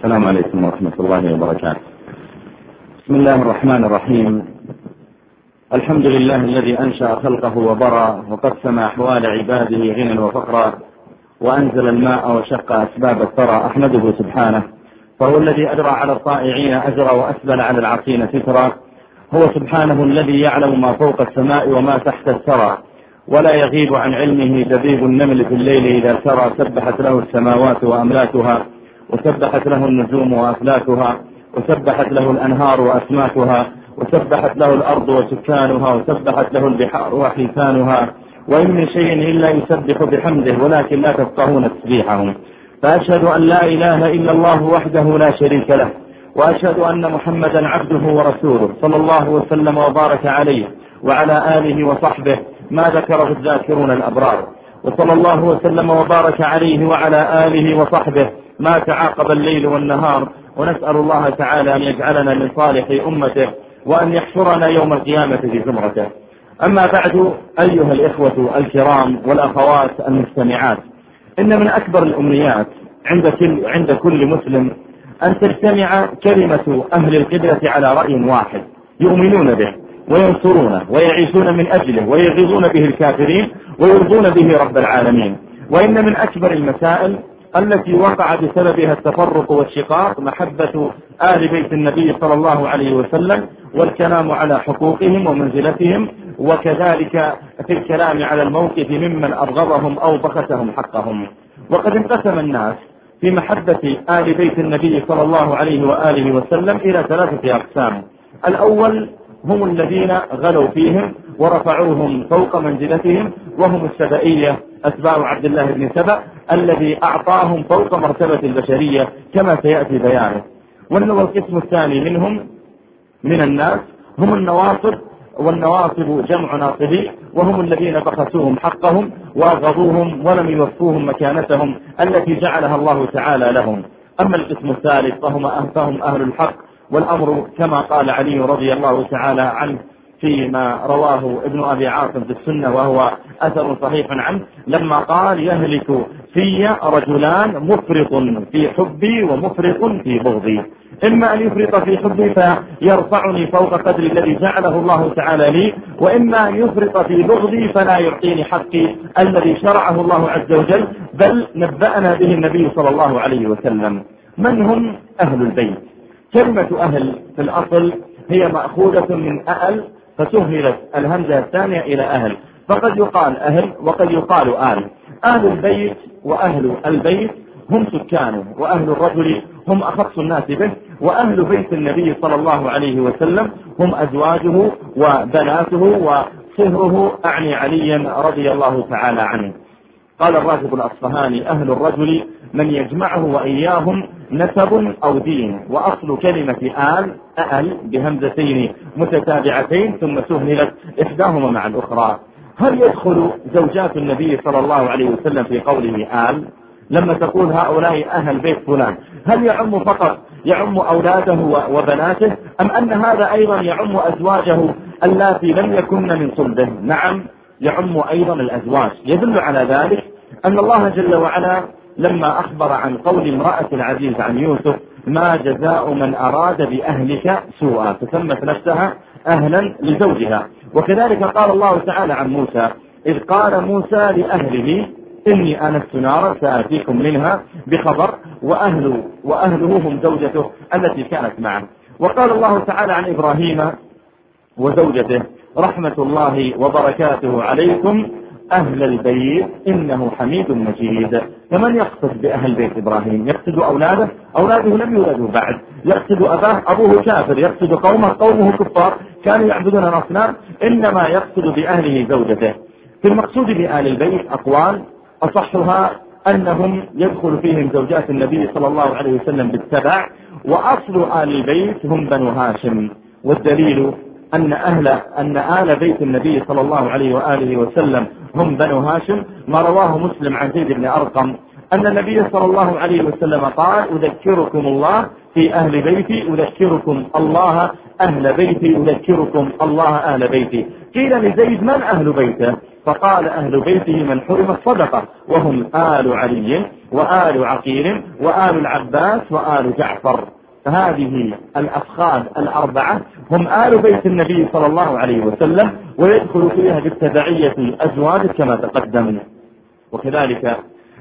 السلام عليكم ورحمة الله وبركاته. بسم الله الرحمن الرحيم. الحمد لله الذي أنشأ خلقه وبرى وقسم أحوال عباده غنى وفقرا وأنزل الماء وشق أسباب الثرى أحمده سبحانه فهو الذي أدرى على الطائعين أجرا وأسبل على العاصين سترا هو سبحانه الذي يعلم ما فوق السماء وما تحت الثرى ولا يغيب عن علمه دبيب النمل في الليل إذا سرى سبحت له السماوات وأملاكها وسبحت له النجوم وأفلاكها وسبحت له الأنهار وأسماكها وسبحت له الأرض وسكانها وسبحت له البحار وحيتانها وإن من شيء إلا يسبح بحمده ولكن لا تفقهون تسبيحهم. فأشهد أن لا إله إلا الله وحده لا شريك له وأشهد أن محمدا عبده ورسوله صلى الله وسلم وبارك عليه وعلى آله وصحبه ما ذكره الذاكرون الأبرار وصلى الله وسلم وبارك عليه وعلى آله وصحبه ما تعاقب الليل والنهار ونسأل الله تعالى أن يجعلنا من صالح أمته وأن يحشرنا يوم القيامة في زمرته. أما بعد أيها الإخوة الكرام والأخوات المستمعات إن من أكبر الأمنيات عند كل, عند كل مسلم أن تجتمع كلمة أهل القبلة على رأي واحد يؤمنون به وينصرونه ويعيشون من أجله ويغيظون به الكافرين ويرضون به رب العالمين. وإن من أكبر المسائل التي وقع بسببها التفرق والشقاق محبة آل بيت النبي صلى الله عليه وسلم والكلام على حقوقهم ومنزلتهم وكذلك في الكلام على الموقف ممن أبغضهم أو بخسهم حقهم. وقد انقسم الناس في محبة آل بيت النبي صلى الله عليه وآله وسلم إلى ثلاثة أقسام. الأول هم الذين غلوا فيهم ورفعوهم فوق منزلتهم وهم السبائية أتباع عبد الله بن سبأ الذي أعطاهم فوق مرتبة البشرية كما سيأتي بيانه. والقسم الثاني منهم من الناس هم النواصب والنواصب جمع ناصبي وهم الذين بخسوهم حقهم وأغضوهم ولم يوفوهم مكانتهم التي جعلها الله تعالى لهم. أما القسم الثالث فهم أهل الحق والأمر كما قال علي رضي الله تعالى عنه فيما رواه ابن أبي عاصم في السنة وهو أثر صحيح عنه لما قال يهلك في رجلان مفرط في حبي ومفرط في بغضي. إما أن يفرط في حبي فيرفعني فوق قدر الذي جعله الله تعالى لي وإما أن يفرط في بغضي فلا يعطيني حقي الذي شرعه الله عز وجل بل نبأنا به النبي صلى الله عليه وسلم. من هم أهل البيت؟ كلمة أهل في الأصل هي مأخوذة من أهل فسهلت الهمزة الثانية إلى أهل. فقد يقال أهل وقد يقال آل. أهل البيت وأهل البيت هم سكانه وأهل الرجل هم أخص الناس به وأهل بيت النبي صلى الله عليه وسلم هم أزواجه وبناته وصهره أعني عليا رضي الله تعالى عنه. قال الراغب الأصفهاني أهل الرجل من يجمعه وإياهم نسب أو دين وأصل كلمة آل أهل بهمزتين متتابعتين ثم سهلت إحداهما مع الأخرى. هل يدخل زوجات النبي صلى الله عليه وسلم في قوله آل؟ لما تقول هؤلاء أهل بيت فلان هل يعم فقط يعم أولاده وبناته؟ أم أن هذا أيضا يعم أزواجه اللاتي لم يكن من صلبه؟ نعم يعم أيضا الأزواج. يدل على ذلك أن الله جل وعلا لما أخبر عن قول امرأة العزيز عن يوسف ما جزاء من أراد بأهلك سوءا. فسمت نفسها أهلا لزوجها. وكذلك قال الله تعالى عن موسى إذ قال موسى لأهله إني آنست نارا سآتيكم منها بخبر وأهل وأهله هم زوجته التي كانت معه. وقال الله تعالى عن إبراهيم وزوجته رحمة الله وبركاته عليكم أهل البيت إنه حميد مجيد. فمن يقصد بأهل بيت إبراهيم؟ يقصد أولاده؟ أولاده لم يولدوا بعد. يقصد أباه؟ أبوه كافر. يقصد قومه؟ قومه كفار. كانوا يعبدون الأصنام؟ إنما يقصد بأهله زوجته. في المقصود بآل البيت أقوال أصحها أنهم يدخل فيهم زوجات النبي صلى الله عليه وسلم بالتبع وأصل آل البيت هم بنو هاشم. والدليل أن أهل أن آل بيت النبي صلى الله عليه وآله وسلم هم بنو هاشم ما رواه مسلم عن زيد بن أرقم. أن النبي صلى الله عليه وسلم قال أذكركم الله في أهل بيتي أذكركم الله أهل بيتي أذكركم الله أهل بيتي. قيل لزيد من أهل بيته؟ فقال أهل بيته من حرم الصدقة وهم آل علي وآل عقيل وآل العباس وآل جعفر. فهذه الأفخاذ الأربعة هم آل بيت النبي صلى الله عليه وسلم ويدخل فيها بالتبعية أزواج كما تقدم وكذلك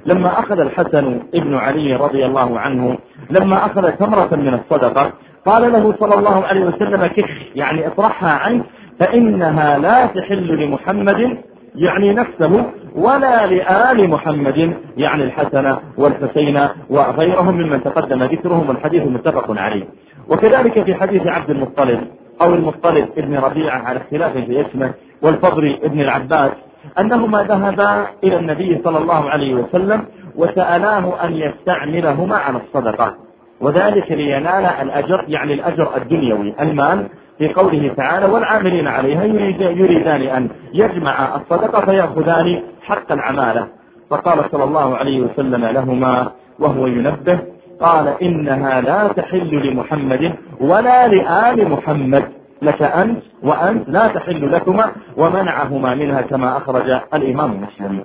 لما أخذ الحسن ابن علي رضي الله عنه لما أخذ تمرة من الصدقة قال له صلى الله عليه وسلم كف يعني اطرحها عنك فإنها لا تحل لمحمد يعني نفسه ولا لآل محمد يعني الحسن والحسين وغيرهم ممن تقدم ذكرهم والحديث متفق عليه. وكذلك في حديث عبد المطلب أو المطلب ابن ربيعة على اختلاف في اسمه والفضل ابن العباس أنهما ذهبا إلى النبي صلى الله عليه وسلم وسألاه أن يستعملهما على الصدقة. وذلك لينال الأجر يعني الأجر الدنيوي المال في قوله تعالى والعاملين عليها يريد يريدان أن يجمع الصدقة فيأخذان حق العمالة. فقال صلى الله عليه وسلم لهما وهو ينبه قال إنها لا تحل لمحمد ولا لآل محمد. لك أنت وأنت لا تحل لكما ومنعهما منها كما أخرج الإمام مسلم.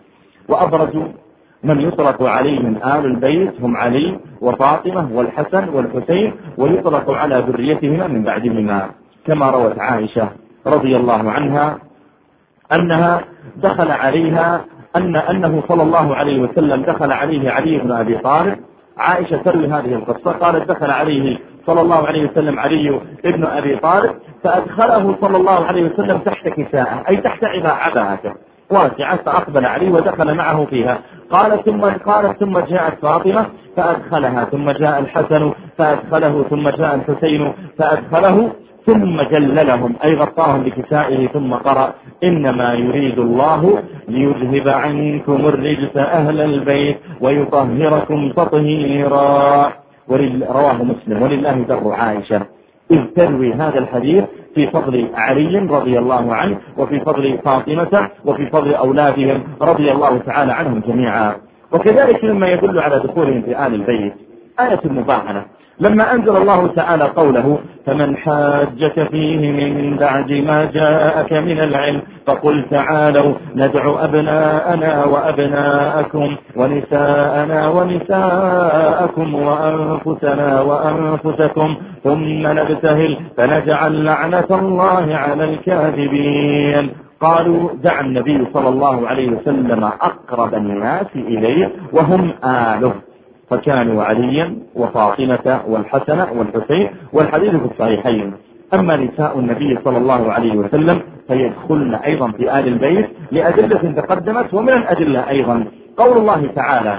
وأبرز من يطلق عليهم آل البيت هم علي وفاطمة والحسن والحسين ويطلق على ذريتهما من بعدهما. كما روت عائشة رضي الله عنها أنها دخل عليها أن أنه صلى الله عليه وسلم دخل عليه علي بن أبي طالب. عائشة تروي هذه القصة. قالت دخل عليه صلى الله عليه وسلم علي ابن أبي طالب فأدخله صلى الله عليه وسلم تحت كساءه أي تحت عباءته. واسعة فأقبل عليه ودخل معه فيها. قال ثم قالت ثم جاءت فاطمة فأدخلها. ثم جاء الحسن فأدخله. ثم جاء الحسين فأدخله. ثم جللهم أي غطاهم بكسائه ثم قرأ إنما يريد الله ليذهب عنكم الرجس أهل البيت ويطهركم تطهيرا. رواه مسلم. ولله در عائشة. إذ تروي هذا الحديث في فضل علي رضي الله عنه وفي فضل فاطمة وفي فضل أولادهم رضي الله تعالى عنهم جميعا. وكذلك مما يدل على دخولهم في آل البيت. آية المباهنة لما أنزل الله تعالى قوله فمن حاجك فيه من بعد ما جاءك من العلم فقل تعالوا ندعو أبناءنا وأبناءكم ونساءنا ونساءكم وأنفسنا وأنفسكم ثم نبتهل فنجعل لعنة الله على الكاذبين. قالوا دعا النبي صلى الله عليه وسلم أقرب الناس إليه وهم آله. فكانوا عليا وفاطمة والحسن والحسين والحديث في الصحيحين. أما نساء النبي صلى الله عليه وسلم فيدخلن أيضا في آل البيت لأدلة تقدمت ومن الأدلة أيضا. قول الله تعالى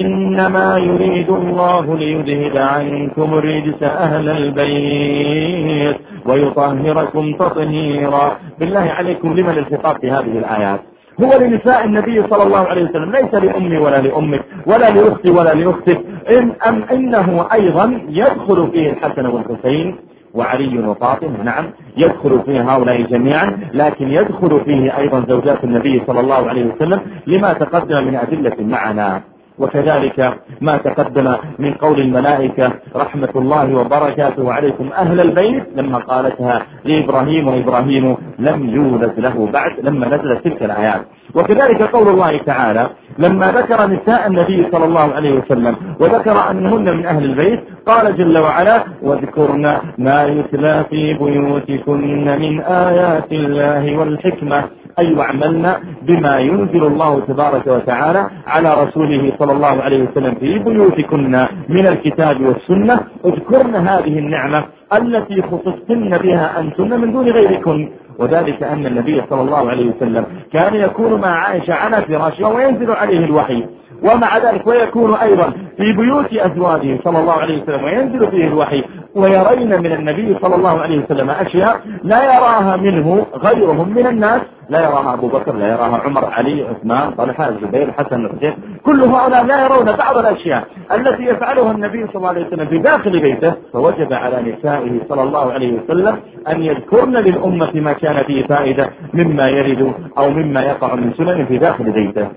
إنما يريد الله ليذهب عنكم الرجس أهل البيت ويطهركم تطهيرا. بالله عليكم لمن الخطاب في هذه الآيات؟ هو لنساء النبي صلى الله عليه وسلم ليس لأمي ولا لأمك ولا لأختي ولا لأختك. إن أم إنه أيضا يدخل فيه الحسن والحسين وعلي وفاطمة نعم يدخل فيه هؤلاء جميعا لكن يدخل فيه أيضا زوجات النبي صلى الله عليه وسلم لما تقدم من أدلة معنا. وكذلك ما تقدم من قول الملائكة رحمة الله وبركاته عليكم أهل البيت لما قالتها لإبراهيم وإبراهيم لم يولد له بعد لما نزلت تلك الآيات. وكذلك قول الله تعالى لما ذكر نساء النبي صلى الله عليه وسلم وذكر أنهن من أهل البيت قال جل وعلا واذكرن ما يتلى في بيوتكن من آيات الله والحكمة أي واعملنا بما ينزل الله تبارك وتعالى على رسوله صلى الله عليه وسلم في بيوتكن من الكتاب والسنة. اذكرن هذه النعمة التي خصصتن بها أنتن من دون غيركن. وذلك أن النبي صلى الله عليه وسلم كان يكون مع عائشة على فراشها وينزل عليه الوحي. ومع ذلك ويكون أيضا في بيوت أزواجه صلى الله عليه وسلم وينزل فيه الوحي. ويرين من النبي صلى الله عليه وسلم أشياء لا يراها منه غيرهم من الناس. لا يراها أبو بكر لا يراها عمر علي عثمان طلحة الزبير حسن الحسين كل هؤلاء لا يرون بعض الأشياء التي يفعلها النبي صلى الله عليه وسلم في داخل بيته. فوجب على نسائه صلى الله عليه وسلم أن يذكرن للأمة ما كان فيه فائدة مما يرد أو مما يقع من سنن في داخل بيته.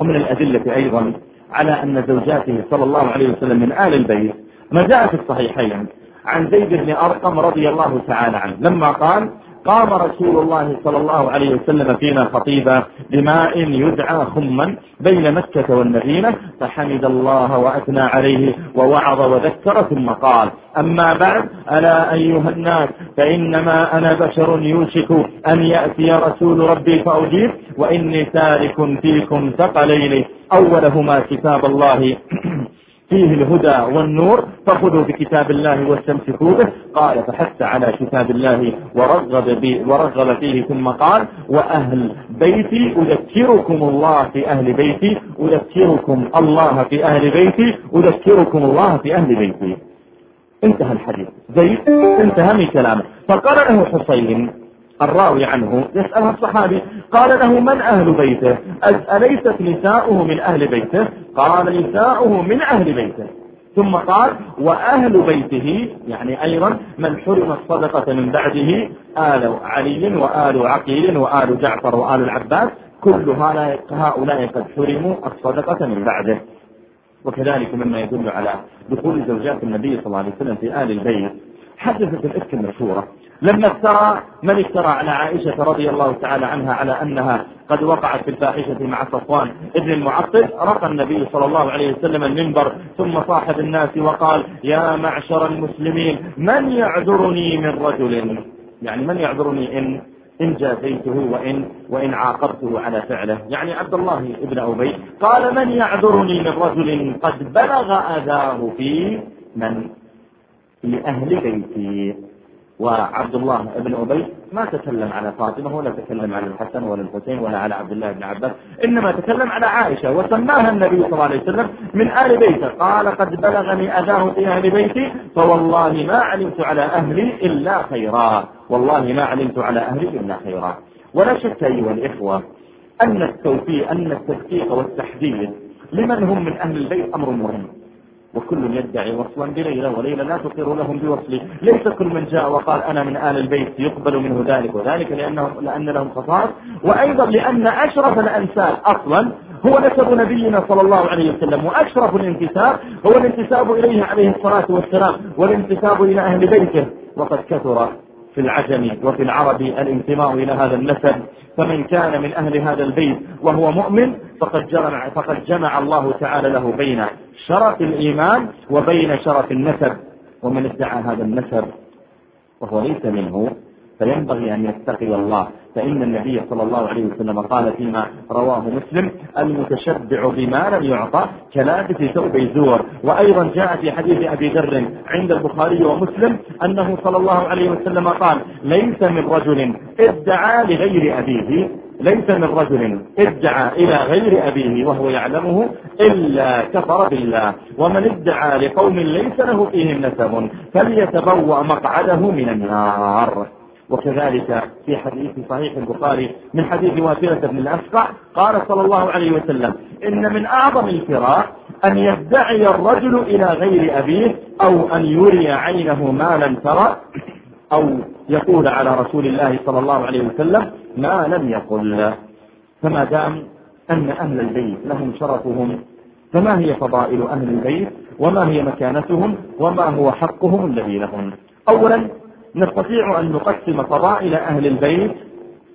ومن الأدلة أيضا على أن زوجاته صلى الله عليه وسلم من آل البيت ما جاء في الصحيحين عن زيد بن أرقم رضي الله تعالى عنه لما قال قام رسول الله صلى الله عليه وسلم فينا خطيبا بماء يدعى خما بين مكة والمدينة فحمد الله وأثنى عليه ووعظ وذكر ثم قال أما بعد ألا أيها الناس فإنما أنا بشر يوشك أن يأتي رسول ربي فأجيب وإني تارك فيكم ثقلين أولهما كتاب الله فيه الهدى والنور فخذوا بكتاب الله واستمسكوا به. قال فحث على كتاب الله ورغب, ورغب فيه ثم قال وأهل بيتي أذكركم الله في أهل بيتي أذكركم الله في أهل بيتي أذكركم الله في أهل بيتي. انتهى الحديث. زيد انتهى من كلامه. فقال له حسين الراوي عنه يسألها الصحابي قال له من أهل بيته؟ أليست نساؤه من أهل بيته؟ قال نساؤه من أهل بيته. ثم قال وأهل بيته يعني أيضا من حرم الصدقة من بعده آل علي وآل عقيل وآل جعفر وآل العباس كل هؤلاء قد حرموا الصدقة من بعده. وكذلك مما يدل على دخول زوجات النبي صلى الله عليه وسلم في آل البيت. حدثت الإفك المشهورة لما افترى من افترى على عائشة رضي الله تعالى عنها على أنها قد وقعت في الفاحشة مع صفوان ابن المعطل رقى النبي صلى الله عليه وسلم المنبر ثم صاحب الناس وقال يا معشر المسلمين من يعذرني من رجل؟ يعني من يعذرني إن إن جازيته وإن وإن عاقبته على فعله؟ يعني عبد الله ابن أبي قال من يعذرني من رجل قد بلغ أذاه في من؟ في أهل بيتي. وعبد الله بن أبي ما تكلم على فاطمة ولا تكلم على الحسن ولا الحسين ولا على عبد الله بن عباس إنما تكلم على عائشة وسماها النبي صلى الله عليه وسلم من آل بيته. قال قد بلغني أذاه في أهل بيتي فوالله ما علمت على أهلي إلا خيرا. والله ما علمت على أهلي إلا خيرا. ولا شك أيها الإخوة أن التوفيق أن التدقيق والتحديد لمن هم من أهل البيت أمر مهم. وكل يدعي وصلا بليلى وليلى لا تقر لهم بوصله ليس كل من جاء وقال أنا من آل البيت يقبل منه ذلك وذلك لأنهم لأن لهم خصائص. وأيضا لأن أشرف الأنساب أصلا هو نسب نبينا صلى الله عليه وسلم وأشرف الانتساب هو الانتساب إليه عليه الصلاة والسلام والانتساب إلى أهل بيته. وقد كثر في العجم وفي العرب الانتماء إلى هذا النسب. فمن كان من أهل هذا البيت وهو مؤمن فقد جمع, فقد جمع الله تعالى له بين شرف الإيمان وبين شرف النسب. ومن ادعى هذا النسب وهو ليس منه فينبغي أن يتقي الله. فإن النبي صلى الله عليه وسلم قال فيما رواه مسلم المتشبع بما لم يعطى كلابس ثوب الزور وأيضا جاء في حديث أبي ذر عند البخاري ومسلم أنه صلى الله عليه وسلم قال ليس من رجل ادعى لغير أبيه ليس من رجل ادعى إلى غير أبيه وهو يعلمه إلا كفر بالله. ومن ادعى لقوم ليس له فيهم نسب فليتبوأ مقعده من النار. وكذلك في حديث صحيح البخاري من حديث وافرة بن الأسقع قال صلى الله عليه وسلم إن من أعظم الفراق أن يدعي الرجل إلى غير أبيه أو أن يري عينه ما لم ترى أو يقول على رسول الله صلى الله عليه وسلم ما لم يقل. فما دام أن أهل البيت لهم شرفهم فما هي فضائل أهل البيت؟ وما هي مكانتهم؟ وما هو حقهم الذي لهم؟ أولا نستطيع أن نقسم فضائل أهل البيت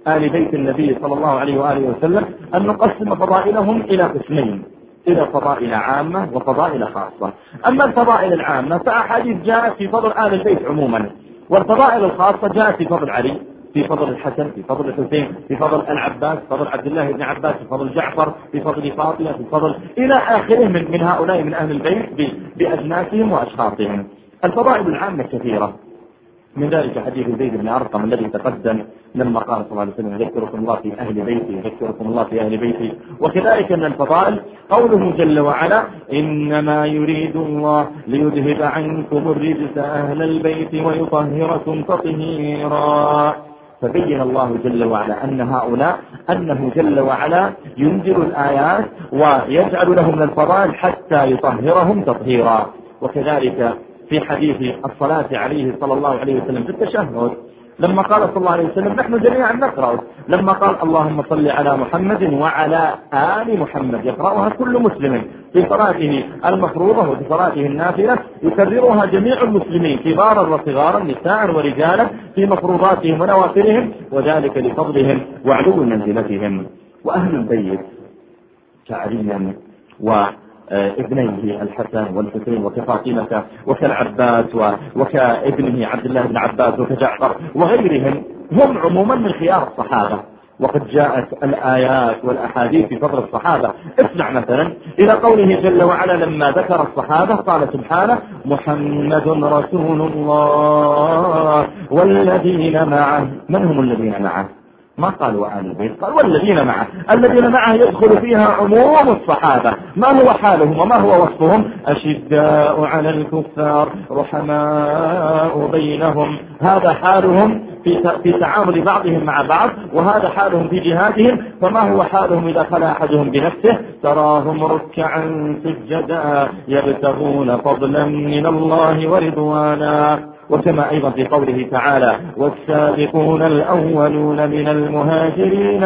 آل بيت النبي صلى الله عليه وآله وسلم أن نقسم فضائلهم إلى قسمين إلى فضائل عامة وفضائل خاصة. أما الفضائل العامة فأحاديث جاءت في فضل آل البيت عموما والفضائل الخاصة جاءت في فضل علي في فضل الحسن في فضل الحسين في فضل العباس في فضل عبد الله بن عباس في فضل جعفر في فضل فاطمة في فضل إلى آخره من, من هؤلاء من أهل البيت بأجناسهم وأشخاصهم. الفضائل العامة كثيرة. من ذلك حديث زيد بن أرقم الذي تقدم لما قال صلى الله عليه وسلم يذكركم الله في أهل بيتي يذكركم الله في أهل بيتي. وكذلك من الفضائل قوله جل وعلا إنما يريد الله ليذهب عنكم الرجس أهل البيت ويطهركم تطهيرا. فبين الله جل وعلا أن هؤلاء أنه جل وعلا ينزل الآيات ويجعل لهم من الفضائل حتى يطهرهم تطهيرا. وكذلك في حديث الصلاة عليه صلى الله عليه وسلم في التشهد. لما قال صلى الله عليه وسلم نحن جميعا نقرأ. لما قال اللهم صل على محمد وعلى آل محمد يقرأها كل مسلم. في صلاته المفروضة وفي صلاته النافلة يكررها جميع المسلمين كبارا وصغارا نساء ورجالا في مفروضاتهم ونوافلهم وذلك لفضلهم وعلو منزلتهم. وأهل البيت كعليا و ابنيه الحسن والحسين وكفاطمة وكالعباس وكابنه عبد الله بن عباس وكجعفر وغيرهم هم عموما من خيار الصحابة. وقد جاءت الآيات والأحاديث في فضل الصحابة. اسمع مثلا إلى قوله جل وعلا لما ذكر الصحابة قال سبحانه محمد رسول الله والذين معه. من هم الذين معه؟ ما قال وآل البيت قال والذين معه الذين معه يدخل فيها عموم الصحابة. ما هو حالهم وما هو وصفهم؟ أشداء على الكفار رحماء بينهم. هذا حالهم في في تعامل بعضهم مع بعض وهذا حالهم في جهادهم فما هو حالهم إذا خلا أحدهم بنفسه؟ تراهم ركعا سجدا يبتغون فضلا من الله ورضوانا. وكما أيضا في قوله تعالى والسابقون الأولون من المهاجرين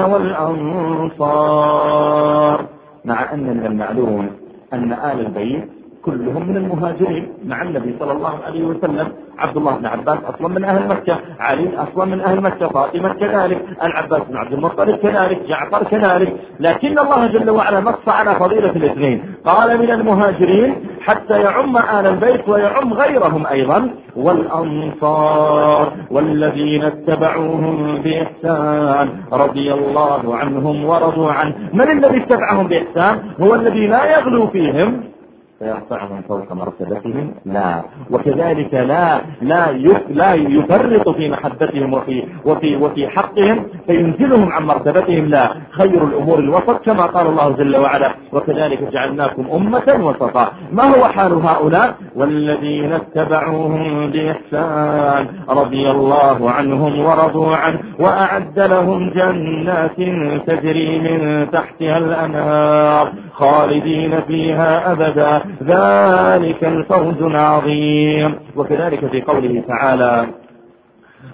والأنصار مع أن من المعلوم أن آل البيت كلهم من المهاجرين مع النبي صلى الله عليه وسلم عبد الله بن عباس أصلا من أهل مكة علي أصلا من أهل مكة فاطمة كذلك العباس بن عبد المطلب كذلك جعفر كذلك. لكن الله جل وعلا نص على فضيلة الاثنين. قال من المهاجرين حتى يعم آل البيت ويعم غيرهم أيضا والأنصار والذين اتبعوهم بإحسان رضي الله عنهم ورضوا عنه. من الذي اتبعهم بإحسان؟ هو الذي لا يغلو فيهم فيرفعهم فوق مرتبتهم؟ لا. وكذلك لا لا لا يفرط في محبتهم وفي وفي وفي حقهم فينزلهم عن مرتبتهم لا. خير الأمور الوسط كما قال الله جل وعلا وكذلك جعلناكم أمة وسطا. ما هو حال هؤلاء؟ والذين اتبعوهم بإحسان رضي الله عنهم ورضوا عنه وأعد لهم جنات تجري من تحتها الأنهار خالدين فيها أبدا. ذلك الفوز العظيم. وكذلك في قوله تعالى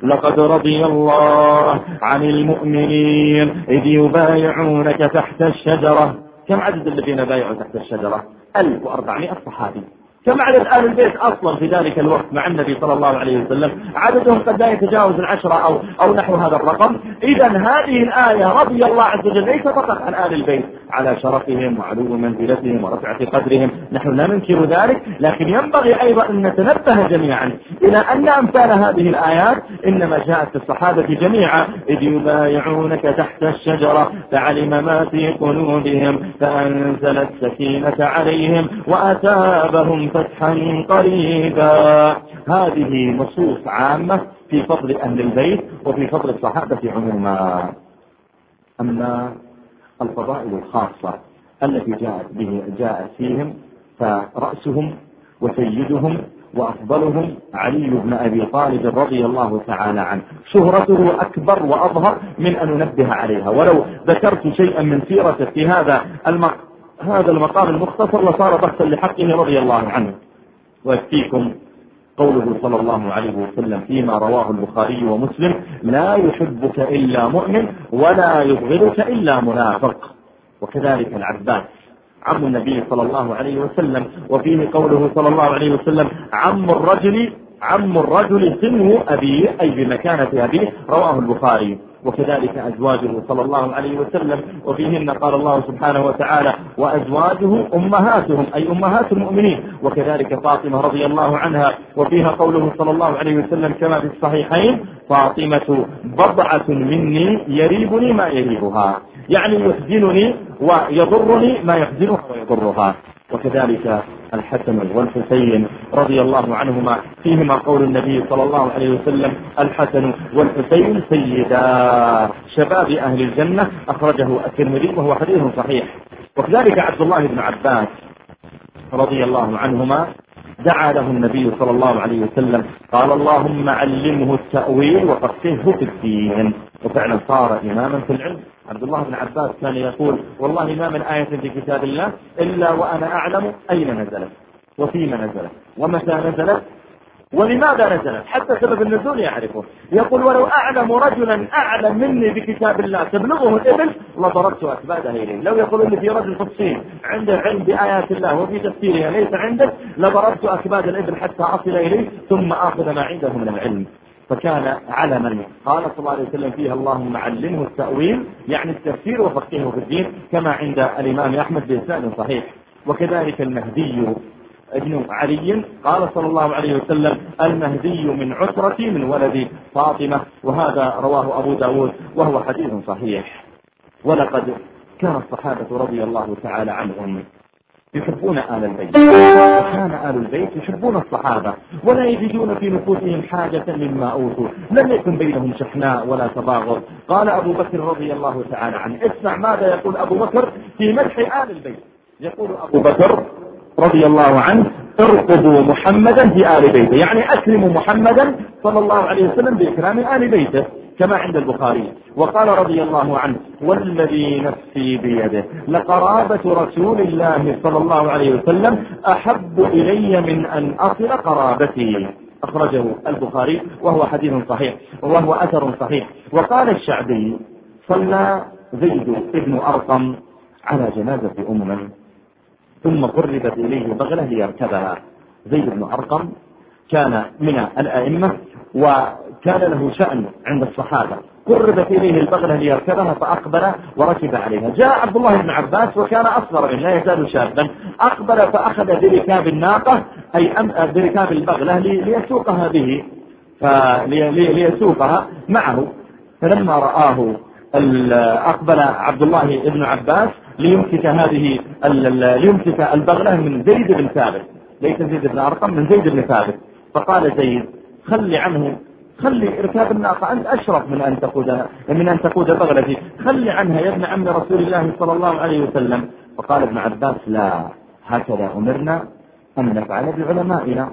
لقد رضي الله عن المؤمنين إذ يبايعونك تحت الشجرة. كم عدد الذين بايعوا تحت الشجرة؟ 1400 صحابي. كم عدد آل البيت أصلا في ذلك الوقت مع النبي صلى الله عليه وسلم عددهم قد لا يتجاوز العشرة أو, أو نحو هذا الرقم. إذا هذه الآية رضي الله عز وجل ليس فقط عن آل البيت على شرفهم وعلو منزلتهم ورفعة قدرهم. نحن لا ننكر ذلك لكن ينبغي أيضا أن نتنبه جميعا إلى أن أمثال هذه الآيات إنما جاءت في الصحابة جميعا إذ يبايعونك تحت الشجرة فعلم ما في قلوبهم فأنزل السكينة عليهم وأتابهم فتحا قريبا. هذه نصوص عامة في فضل أهل البيت وفي فضل الصحابة عموما. أما الفضائل الخاصة التي جاءت به جاءت فيهم فرأسهم وسيدهم وأفضلهم علي بن أبي طالب رضي الله تعالى عنه. شهرته أكبر وأظهر من أن ننبه عليها. ولو ذكرت شيئا من سيرته في هذا المقام هذا المقام المختصر لصار بحثا لحقه رضي الله عنه. ويكفيكم قوله صلى الله عليه وسلم فيما رواه البخاري ومسلم لا يحبك إلا مؤمن ولا يبغضك إلا منافق. وكذلك العباس عم النبي صلى الله عليه وسلم. وفيه قوله صلى الله عليه وسلم عم الرجل عم الرجل سنه أبيه أي بمكانة أبيه. رواه البخاري. وكذلك أزواجه صلى الله عليه وسلم. وفيهن قال الله سبحانه وتعالى وأزواجه أمهاتهم أي أمهات المؤمنين. وكذلك فاطمة رضي الله عنها وفيها قوله صلى الله عليه وسلم كما في الصحيحين فاطمة بضعة مني يريبني ما يريبها يعني يحزنني ويضرني ما يحزنها ويضرها. وكذلك الحسن والحسين رضي الله عنهما. فيهما قول النبي صلى الله عليه وسلم الحسن والحسين سيدا. شباب أهل الجنة أخرجه الترمذي وهو حديث صحيح. وكذلك عبد الله بن عباس رضي الله عنهما دعا له النبي صلى الله عليه وسلم قال اللهم علمه التأويل وفقهه في الدين. وفعلا صار إماما في العلم. عبد الله بن عباس كان يقول والله ما من آية في كتاب الله إلا وأنا أعلم أين نزلت وفيما نزلت ومتى نزلت ولماذا نزلت؟ حتى سبب النزول يعرفه. يقول ولو أعلم رجلا أعلم مني بكتاب الله تبلغه الإبل لضربت أكبادها إليه لو يقول لي في رجل في الصين عنده علم بآيات الله وفي تفسيرها ليس عندك لضربت أكباد الإبل حتى أصل إليه ثم آخذ ما عنده من العلم. فكان علما قال صلى الله عليه وسلم فيها اللهم علمه التأويل يعني التفسير وفقهه في الدين كما عند الإمام أحمد بإسناد صحيح. وكذلك المهدي ابن علي قال صلى الله عليه وسلم المهدي من عسرتي من ولد فاطمة وهذا رواه أبو داود وهو حديث صحيح. ولقد كان الصحابة رضي الله تعالى عنهم. يحبون آل البيت. وكان آل البيت يحبون الصحابة ولا يجدون في نفوسهم حاجة مما أوتوا. لم يكن بينهم شحناء ولا تباغض. قال أبو بكر رضي الله تعالى عنه اسمع ماذا يقول أبو بكر في مدح آل البيت. يقول أبو بكر رضي الله عنه ارقبوا محمدا في آل بيته. يعني أكرموا محمدا صلى الله عليه وسلم بإكرام آل بيته. كما عند البخاري. وقال رضي الله عنه والذي نفسي بيده لقرابة رسول الله صلى الله عليه وسلم أحب إلي من أن أصل قرابتي. أخرجه البخاري وهو حديث صحيح وهو أثر صحيح. وقال الشعبي صلى زيد بن أرقم على جنازة أم ثم قربت إليه بغلة ليركبها. زيد بن أرقم كان من الأئمة وكان له شأن عند الصحابة. قربت إليه البغلة ليركبها فأقبل وركب عليها. جاء عبد الله بن عباس وكان أصغر منه لا يزال شابا. أقبل فأخذ بركاب الناقة أي بركاب البغلة ليسوقها به. ليسوقها معه. فلما رآه أقبل عبد الله بن عباس ليمسك هذه ليمسك البغلة من زيد بن ثابت. ليس زيد بن أرقم من زيد بن ثابت. فقال زيد خلي عنه. خلي إركاب الناقة أنت أشرف من أن تقود من أن تقود بغلتي. خلي عنها يا ابن عم رسول الله صلى الله عليه وسلم. فقال ابن عباس لا هكذا أمرنا أن نفعل بعلمائنا.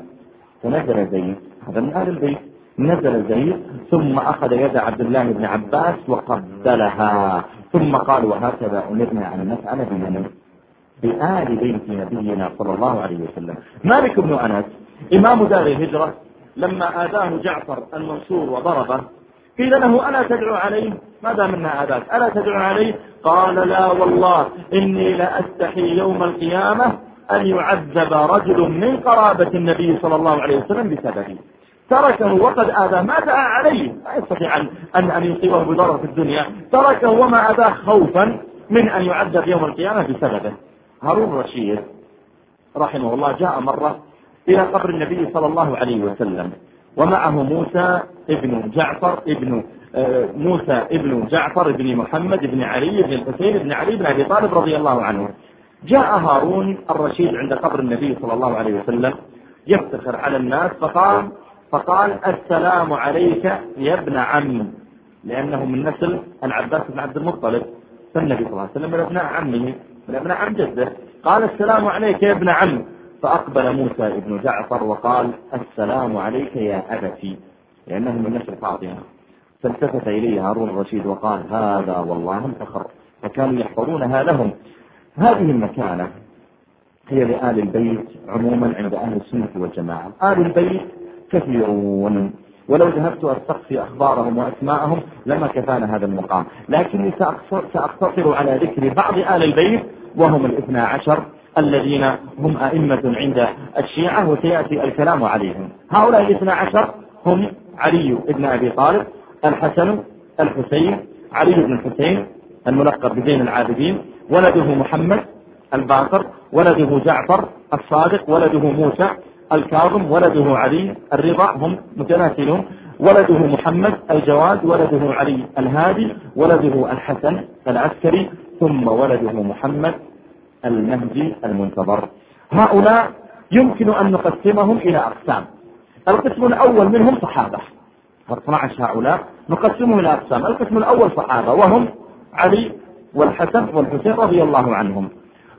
فنزل زيد هذا من أهل البيت. نزل زيد ثم أخذ يد عبد الله بن عباس وقبلها. ثم قال وهكذا أمرنا أن نفعل بمن؟ بآل بيت نبينا صلى الله عليه وسلم. مالك بن أنس إمام دار الهجرة لما آذاه جعفر المنصور وضربه قيل له ألا تدعو عليه؟ ماذا منا آذاك ألا تدعو عليه؟ قال لا والله إني لأستحي يوم القيامة أن يعذب رجل من قرابة النبي صلى الله عليه وسلم بسببي تركه وقد آذى ما دعا عليه؟ لا يستطيع أن, أن, يصيبه بضرر في الدنيا. تركه وما أذاه خوفا من أن يعذب يوم القيامة بسببه. هارون رشيد رحمه الله جاء مرة إلى قبر النبي صلى الله عليه وسلم. ومعه موسى ابن جعفر ابن آه، موسى ابن جعفر ابن محمد ابن علي ابن الحسين ابن علي بن أبي طالب رضي الله عنه. جاء هارون الرشيد عند قبر النبي صلى الله عليه وسلم يفتخر على الناس فقال فقال السلام عليك يا ابن عم. لأنه من نسل العباس بن عبد المطلب. فالنبي صلى الله عليه وسلم من أبناء عمه من أبناء عم جده. قال السلام عليك يا ابن عم. فأقبل موسى بن جعفر وقال السلام عليك يا أبتي لأنه من نسل فاطمة فالتفت إليه هارون الرشيد وقال هذا والله انتخر فكانوا يحفظونها لهم. هذه المكانة هي لآل البيت عموما عند أهل السنة والجماعة. آل البيت كثيرون ولو ذهبت أستقصي أخبارهم وأسماءهم لما كفانا هذا المقام. لكني سأقتصر على ذكر بعض آل البيت وهم الاثنى عشر الذين هم أئمة عند الشيعة وسيأتي الكلام عليهم. هؤلاء الاثنى عشر هم علي بن أبي طالب الحسن الحسين علي بن الحسين الملقب بزين العابدين ولده محمد الباقر ولده جعفر الصادق ولده موسى الكاظم ولده علي الرضا هم متناسلون ولده محمد الجواد ولده علي الهادي ولده الحسن العسكري ثم ولده محمد المهدي المنتظر. هؤلاء يمكن أن نقسمهم إلى أقسام. القسم الأول منهم صحابة. 12 هؤلاء. نقسمهم إلى أقسام. القسم الأول صحابة وهم علي والحسن والحسين رضي الله عنهم.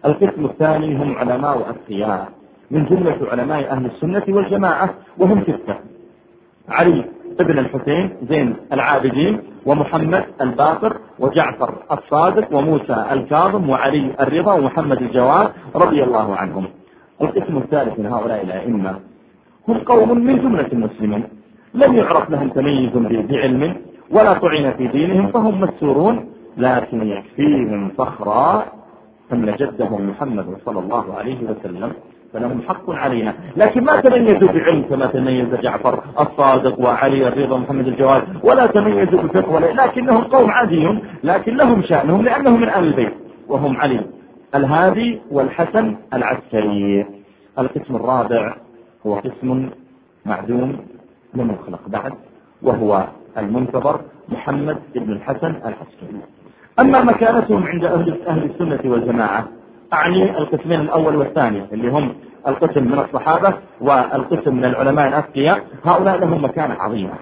القسم الثاني هم علماء أتقياء. من جملة علماء أهل السنة والجماعة وهم ستة. علي ابن الحسين زين العابدين ومحمد الباقر وجعفر الصادق وموسى الكاظم وعلي الرضا ومحمد الجواد رضي الله عنهم. القسم الثالث من هؤلاء الأئمة هم قوم من جملة المسلمين لم يعرف لهم تميز بعلم ولا طعن في دينهم فهم مسورون لكن يكفيهم فخرا أن جدهم محمد صلى الله عليه وسلم. فلهم حق علينا لكن ما تميزوا بعلم كما تميز جعفر الصادق وعلي الرضا محمد الجواد ولا تميزوا بفقه لكنهم قوم عادي لكن لهم شأنهم لأنهم من أهل البيت وهم علي الهادي والحسن العسكري. القسم الرابع هو قسم معدوم لم يخلق بعد وهو المنتظر محمد بن الحسن العسكري. أما مكانتهم عند أهل السنة والجماعة أعني القسمين الأول والثاني اللي هم القسم من الصحابة والقسم من العلماء الأتقياء هؤلاء لهم مكانة عظيمة.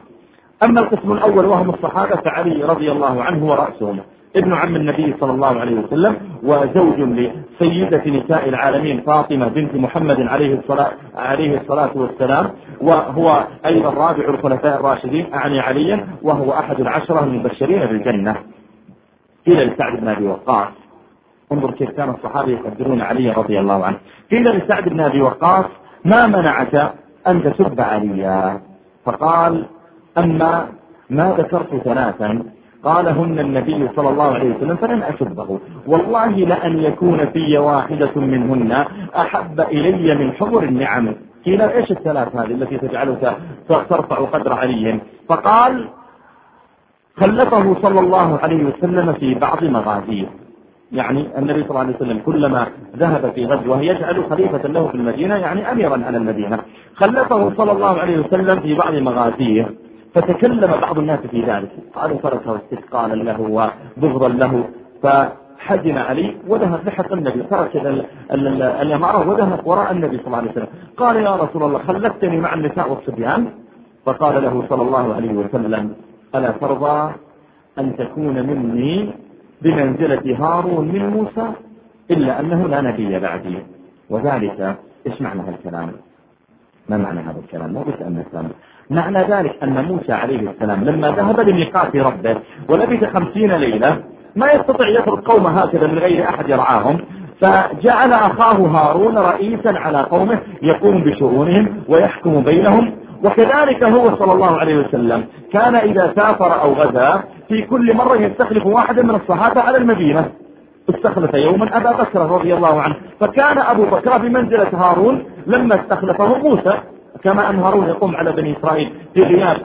أما القسم الأول وهم الصحابة فعلي رضي الله عنه ورأسهم ابن عم النبي صلى الله عليه وسلم وزوج لسيدة نساء العالمين فاطمة بنت محمد عليه الصلاة, عليه الصلاة والسلام وهو أيضا رابع الخلفاء الراشدين أعني عليا وهو أحد العشرة المبشرين بالجنة. قيل لسعد بن أبي وقاص انظر كيف كان الصحابة يقدرون علي رضي الله عنه. قيل لسعد بن أبي وقاص ما منعك أن تسب عليا فقال أما ما ذكرت ثلاثا قالهن النبي صلى الله عليه وسلم فلن أسبه. والله لأن يكون في واحدة منهن أحب إلي من حضر النعم. قيل إيش الثلاث هذه التي تجعلك ترفع قدر علي؟ فقال خلفه صلى الله عليه وسلم في بعض مغازيه. يعني النبي صلى الله عليه وسلم كلما ذهب في غزوة يجعل خليفة له في المدينة يعني أميرا على المدينة. خلفه صلى الله عليه وسلم في بعض مغازيه. فتكلم بعض الناس في ذلك. قالوا تركه استثقالا له وبغضا له. فحزن علي وذهب لحق النبي ترك الإمارة وذهب وراء النبي صلى الله عليه وسلم. قال يا رسول الله خلفتني مع النساء والصبيان. فقال له صلى الله عليه وسلم ألا ترضى أن تكون مني بمنزلة هارون من موسى إلا أنه لا نبي بعدي وذلك إيش معنى هذا الكلام؟ ما معنى هذا الكلام؟ مو بس أن معنى ذلك أن موسى عليه السلام لما ذهب لميقات ربه ولبث خمسين ليلة ما يستطيع يترك قومه هكذا من غير أحد يرعاهم فجعل أخاه هارون رئيسا على قومه يقوم بشؤونهم ويحكم بينهم وكذلك هو صلى الله عليه وسلم كان إذا سافر أو غزا في كل مرة يستخلف واحدا من الصحابة على المدينة. استخلف يوما أبا بكر رضي الله عنه. فكان أبو بكر بمنزلة هارون لما استخلفه موسى. كما أن هارون يقوم على بني إسرائيل في غياب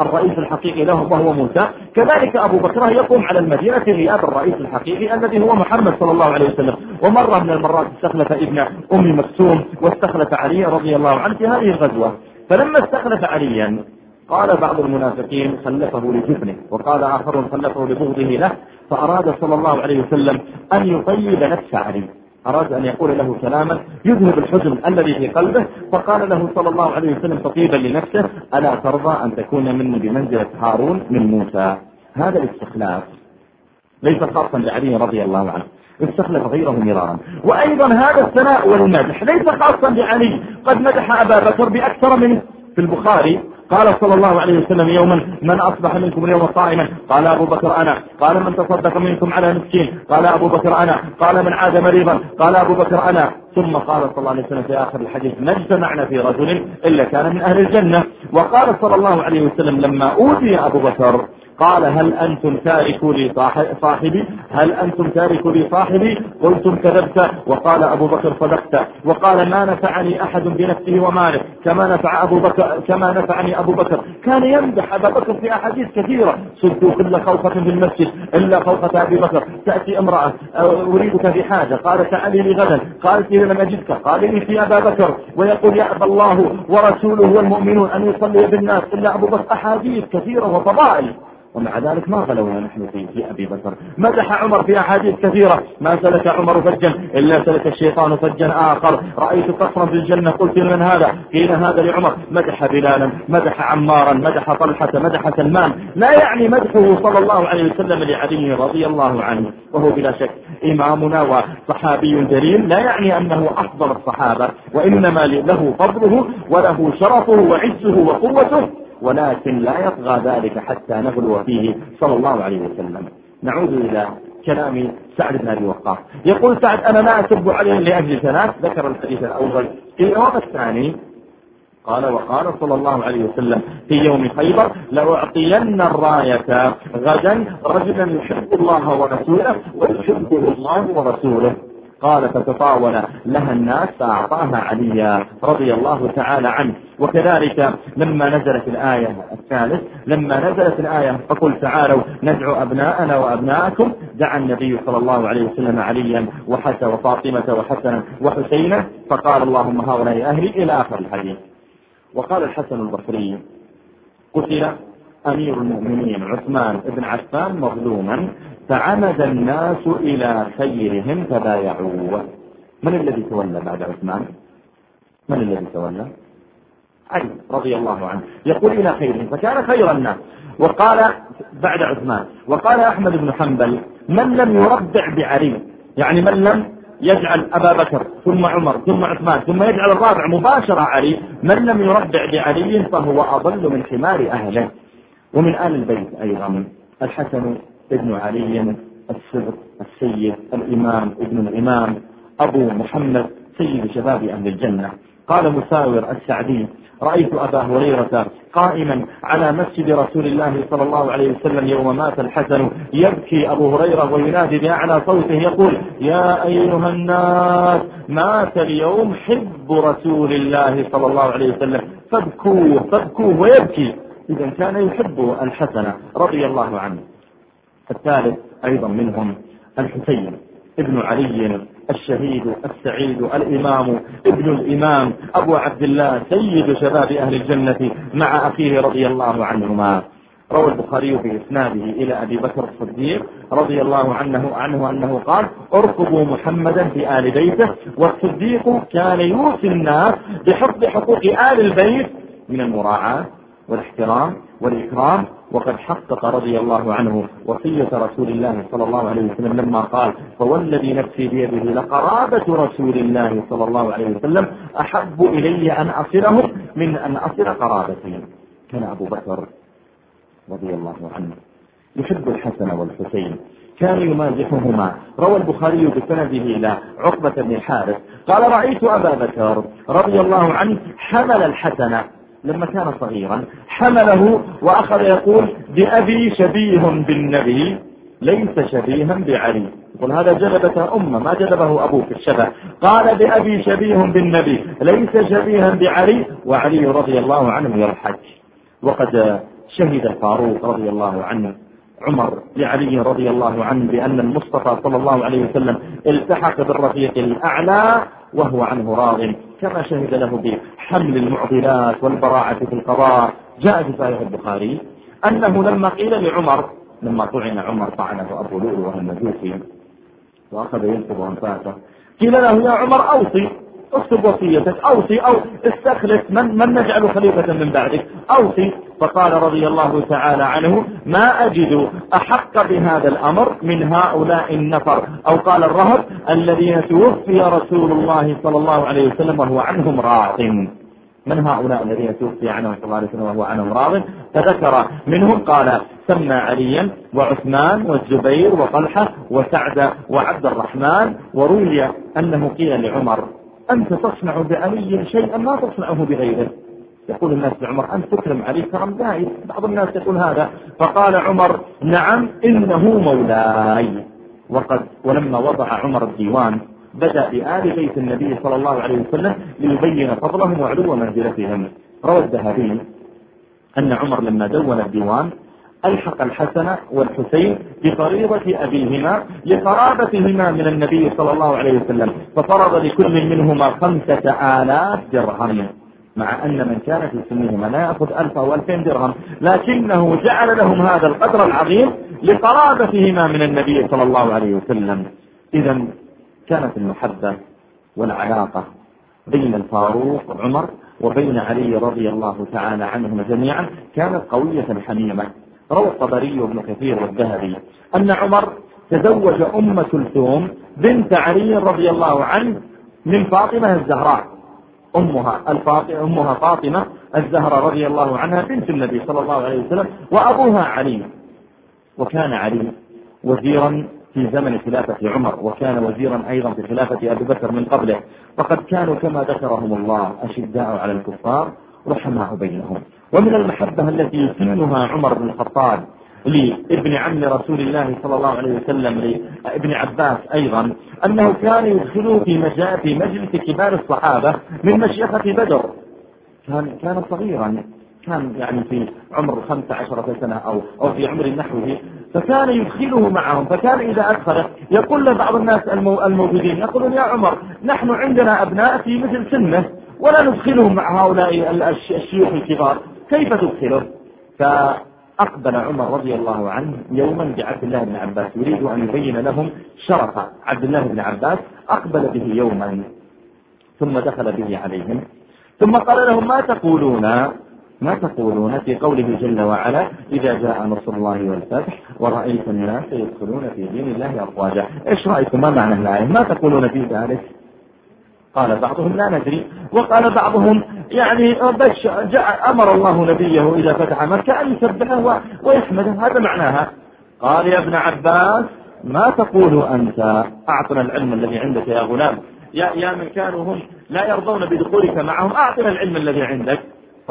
الرئيس الحقيقي لهم وهو موسى. كذلك أبو بكر يقوم على المدينة في غياب الرئيس الحقيقي الذي هو محمد صلى الله عليه وسلم. ومرة من المرات استخلف ابن أم مكسوم واستخلف علي رضي الله عنه في هذه الغزوة. فلما استخلف عليا قال بعض المنافقين خلفه لجبنه وقال آخرون خلفه لبغضه له فأراد صلى الله عليه وسلم أن يطيب نفس علي. أراد أن يقول له كلاما يذهب الحزن الذي في قلبه فقال له صلى الله عليه وسلم تطيبا لنفسه ألا ترضى أن تكون مني بمنزلة هارون من موسى؟ هذا الاستخلاف ليس خاصا لعلي رضي الله عنه. استخلف غيره مرارا. وأيضا هذا الثناء والمدح. ليس خاصا بعلي. قد مدح أبا بكر بأكثر منه في البخاري. قال صلى الله عليه وسلم يوما من أصبح منكم اليوم صائما؟ قال أبو بكر أنا. قال من تصدق منكم على مسكين؟ قال أبو بكر أنا. قال من عاد مريضا؟ قال أبو بكر أنا. ثم قال صلى الله عليه وسلم في آخر الحديث ما اجتمعنا في رجل إلا كان من أهل الجنة. وقال صلى الله عليه وسلم لما أوتي أبو بكر قال هل أنتم تاركوا لي صاحبي؟ هل أنتم تاركوا لي صاحبي؟ قلتم كذبت وقال أبو بكر صدقت. وقال ما نفعني أحد بنفسه وماله كما نفع أبو بكر كما نفعني أبو بكر. كان يمدح أبا بكر في أحاديث كثيرة. سدوا كل خوفة في المسجد إلا خوفة أبي بكر. تأتي امرأة أريدك في حاجة؟ قال تعالي لي غدا قالت لي لم أجدك. قال لي في أبا بكر. ويقول يأبى الله ورسوله والمؤمنون أن يصلي بالناس إلا أبو بكر. أحاديث كثيرة وفضائل. ومع ذلك ما غلونا نحن في, في أبي بكر. مدح عمر في أحاديث كثيرة. ما سلك عمر فجا إلا سلك الشيطان فجا آخر. رأيت قصرا في الجنة قلت من هذا؟ قيل هذا لعمر. مدح بلالا مدح عمارا مدح طلحة مدح سلمان. لا يعني مدحه صلى الله عليه وسلم لعلي رضي الله عنه وهو بلا شك إمامنا وصحابي جليل. لا يعني أنه أفضل الصحابة وإنما له فضله وله شرفه وعزه وقوته. ولكن لا يطغى ذلك حتى نغلو فيه صلى الله عليه وسلم. نعود إلى كلام سعد بن أبي وقاص. يقول سعد أنا لا أسب عليه لأجل ثلاث ذكر الحديث الأول. في اليوم الثاني قال وقال صلى الله عليه وسلم في يوم خيبر لأعطين الراية غدا رجلا يحب الله ورسوله ويحبه الله ورسوله. قال فتطاول لها الناس فأعطاها عليا رضي الله تعالى عنه. وكذلك لما نزلت الآية الثالث لما نزلت الآية فقل تعالوا ندعو أبناءنا وأبناءكم دعا النبي صلى الله عليه وسلم عليا وحسن وفاطمة وحسنا وحسينا فقال اللهم هؤلاء أهلي إلى آخر الحديث. وقال الحسن البصري قتل أمير المؤمنين عثمان بن عفان مظلوما فعمد الناس إلى خيرهم فبايعوه. من الذي تولى بعد عثمان؟ من الذي تولى؟ علي رضي الله عنه. يقول إلى خيرهم فكان خير الناس. وقال بعد عثمان وقال أحمد بن حنبل من لم يربع بعلي يعني من لم يجعل أبا بكر ثم عمر ثم عثمان ثم يجعل الرابع مباشرة علي من لم يربع بعلي فهو أضل من حمار أهله. ومن آل البيت أيضا الحسن ابن علي السبط السيد الإمام ابن الإمام أبو محمد سيد شباب أهل الجنة. قال مساور السعدي رأيت أبا هريرة قائما على مسجد رسول الله صلى الله عليه وسلم يوم مات الحسن يبكي أبو هريرة وينادي بأعلى صوته يقول يا أيها الناس مات اليوم حب رسول الله صلى الله عليه وسلم فابكوه فابكوه ويبكي. إذا كان يحب الحسن رضي الله عنه. الثالث أيضا منهم الحسين ابن علي الشهيد السعيد الإمام ابن الإمام أبو عبد الله سيد شباب أهل الجنة مع أخيه رضي الله عنهما. روى البخاري في إسناده إلى أبي بكر الصديق رضي الله عنه عنه أنه قال ارقبوا محمدا في آل بيته والصديق كان يوصي الناس بحفظ حقوق آل البيت من المراعاة والاحترام والإكرام وقد حقق رضي الله عنه وصية رسول الله صلى الله عليه وسلم لما قال فوالذي نفسي بيده لقرابة رسول الله صلى الله عليه وسلم أحب إلي أن أصله من أن أصل قرابتي. كان أبو بكر رضي الله عنه يحب الحسن والحسين كان يمازحهما. روى البخاري بسنده إلى عقبة بن الحارث قال رأيت أبا بكر رضي الله عنه حمل الحسن لما كان صغيرا حمله وأخذ يقول بأبي شبيه بالنبي ليس شبيها بعلي. يقول هذا جلبة أمة ما جلبه أبوه في الشبه. قال بأبي شبيه بالنبي ليس شبيها بعلي. وعلي رضي الله عنه يضحك. وقد شهد الفاروق رضي الله عنه عمر لعلي رضي الله عنه بأن المصطفى صلى الله عليه وسلم التحق بالرفيق الأعلى وهو عنه راض. كما شهد له بحمل المعضلات والبراعة في القضاء. جاء في صحيح البخاري أنه لما قيل لعمر لما طعن عمر طعنه أبو لؤلؤ المجوسي وأخذ ينصب أنفاسه قيل له يا عمر أوصي اكتب وصيتك أوصي أو استخلف من من نجعل خليفة من بعدك؟ أوصي. فقال رضي الله تعالى عنه ما أجد أحق بهذا الأمر من هؤلاء النفر. أو قال الرهب الذين توفي رسول الله صلى الله عليه وسلم وهو عنهم راض من هؤلاء الذين توفي عنهم صلى الله عليه وسلم وهو عنهم راض؟ فذكر منهم قال سمى عليا وعثمان والزبير وطلحة وسعد وعبد الرحمن وروي أنه قيل لعمر أنت تصنع بعلي شيئا ما تصنعه بغيره؟ يقول الناس لعمر أنت تكرم علي كرم زائد بعض الناس يقول هذا. فقال عمر نعم إنه مولاي. وقد ولما وضع عمر الديوان بدأ بآل بيت النبي صلى الله عليه وسلم ليبين فضلهم وعلو منزلتهم. روى الذهبي أن عمر لما دون الديوان ألحق الحسن والحسين بفريضة أبيهما لقرابتهما من النبي صلى الله عليه وسلم ففرض لكل منهما خمسة آلاف درهم مع أن من كان في سنهما لا يأخذ ألف أو ألفين درهم لكنه جعل لهم هذا القدر العظيم لقرابتهما من النبي صلى الله عليه وسلم. إذا كانت المحبة والعلاقة بين الفاروق عمر وبين علي رضي الله تعالى عنهما جميعا كانت قوية حميمة. روى الطبري وابن كثير والذهبي أن عمر تزوج أم كلثوم بنت علي رضي الله عنه من فاطمة الزهراء. أمها الفاطمة أمها فاطمة الزهراء رضي الله عنها بنت النبي صلى الله عليه وسلم وأبوها علي. وكان علي وزيرا في زمن خلافة عمر وكان وزيرا أيضا في خلافة أبي بكر من قبله. فقد كانوا كما ذكرهم الله أشداء على الكفار رحماء بينهم. ومن المحبة التي يسنها عمر بن الخطاب لابن عم رسول الله صلى الله عليه وسلم لابن عباس أيضا أنه كان يدخله في في مجلس كبار الصحابة من مشيخة بدر. كان كان صغيرا كان يعني في عمر خمسة عشرة سنة أو أو في عمر نحوه. فكان يدخله معهم فكان إذا أدخله يقول لبعض الناس الموجودين يقولون يا عمر نحن عندنا أبناء في مثل سنه ولا ندخلهم مع هؤلاء الشيوخ الكبار كيف تدخله فأقبل عمر رضي الله عنه يوما بعبد الله بن عباس يريد أن يبين لهم شرف عبد الله بن عباس أقبل به يوما ثم دخل به عليهم ثم قال لهم ما تقولون؟ ما تقولون في قوله جل وعلا إذا جاء نصر الله والفتح ورأيت الناس يدخلون في دين الله أفواجا. إيش رأيكم؟ ما معنى الآية؟ ما تقولون في ذلك؟ قال بعضهم لا ندري. وقال بعضهم يعني بش أمر الله نبيه إذا فتح مكة أن يسبحه ويحمده. هذا معناها. قال يا ابن عباس ما تقول أنت؟ أعطنا العلم الذي عندك يا غلام. يا, يا من كانوا هم لا يرضون بدخولك معهم. أعطنا العلم الذي عندك.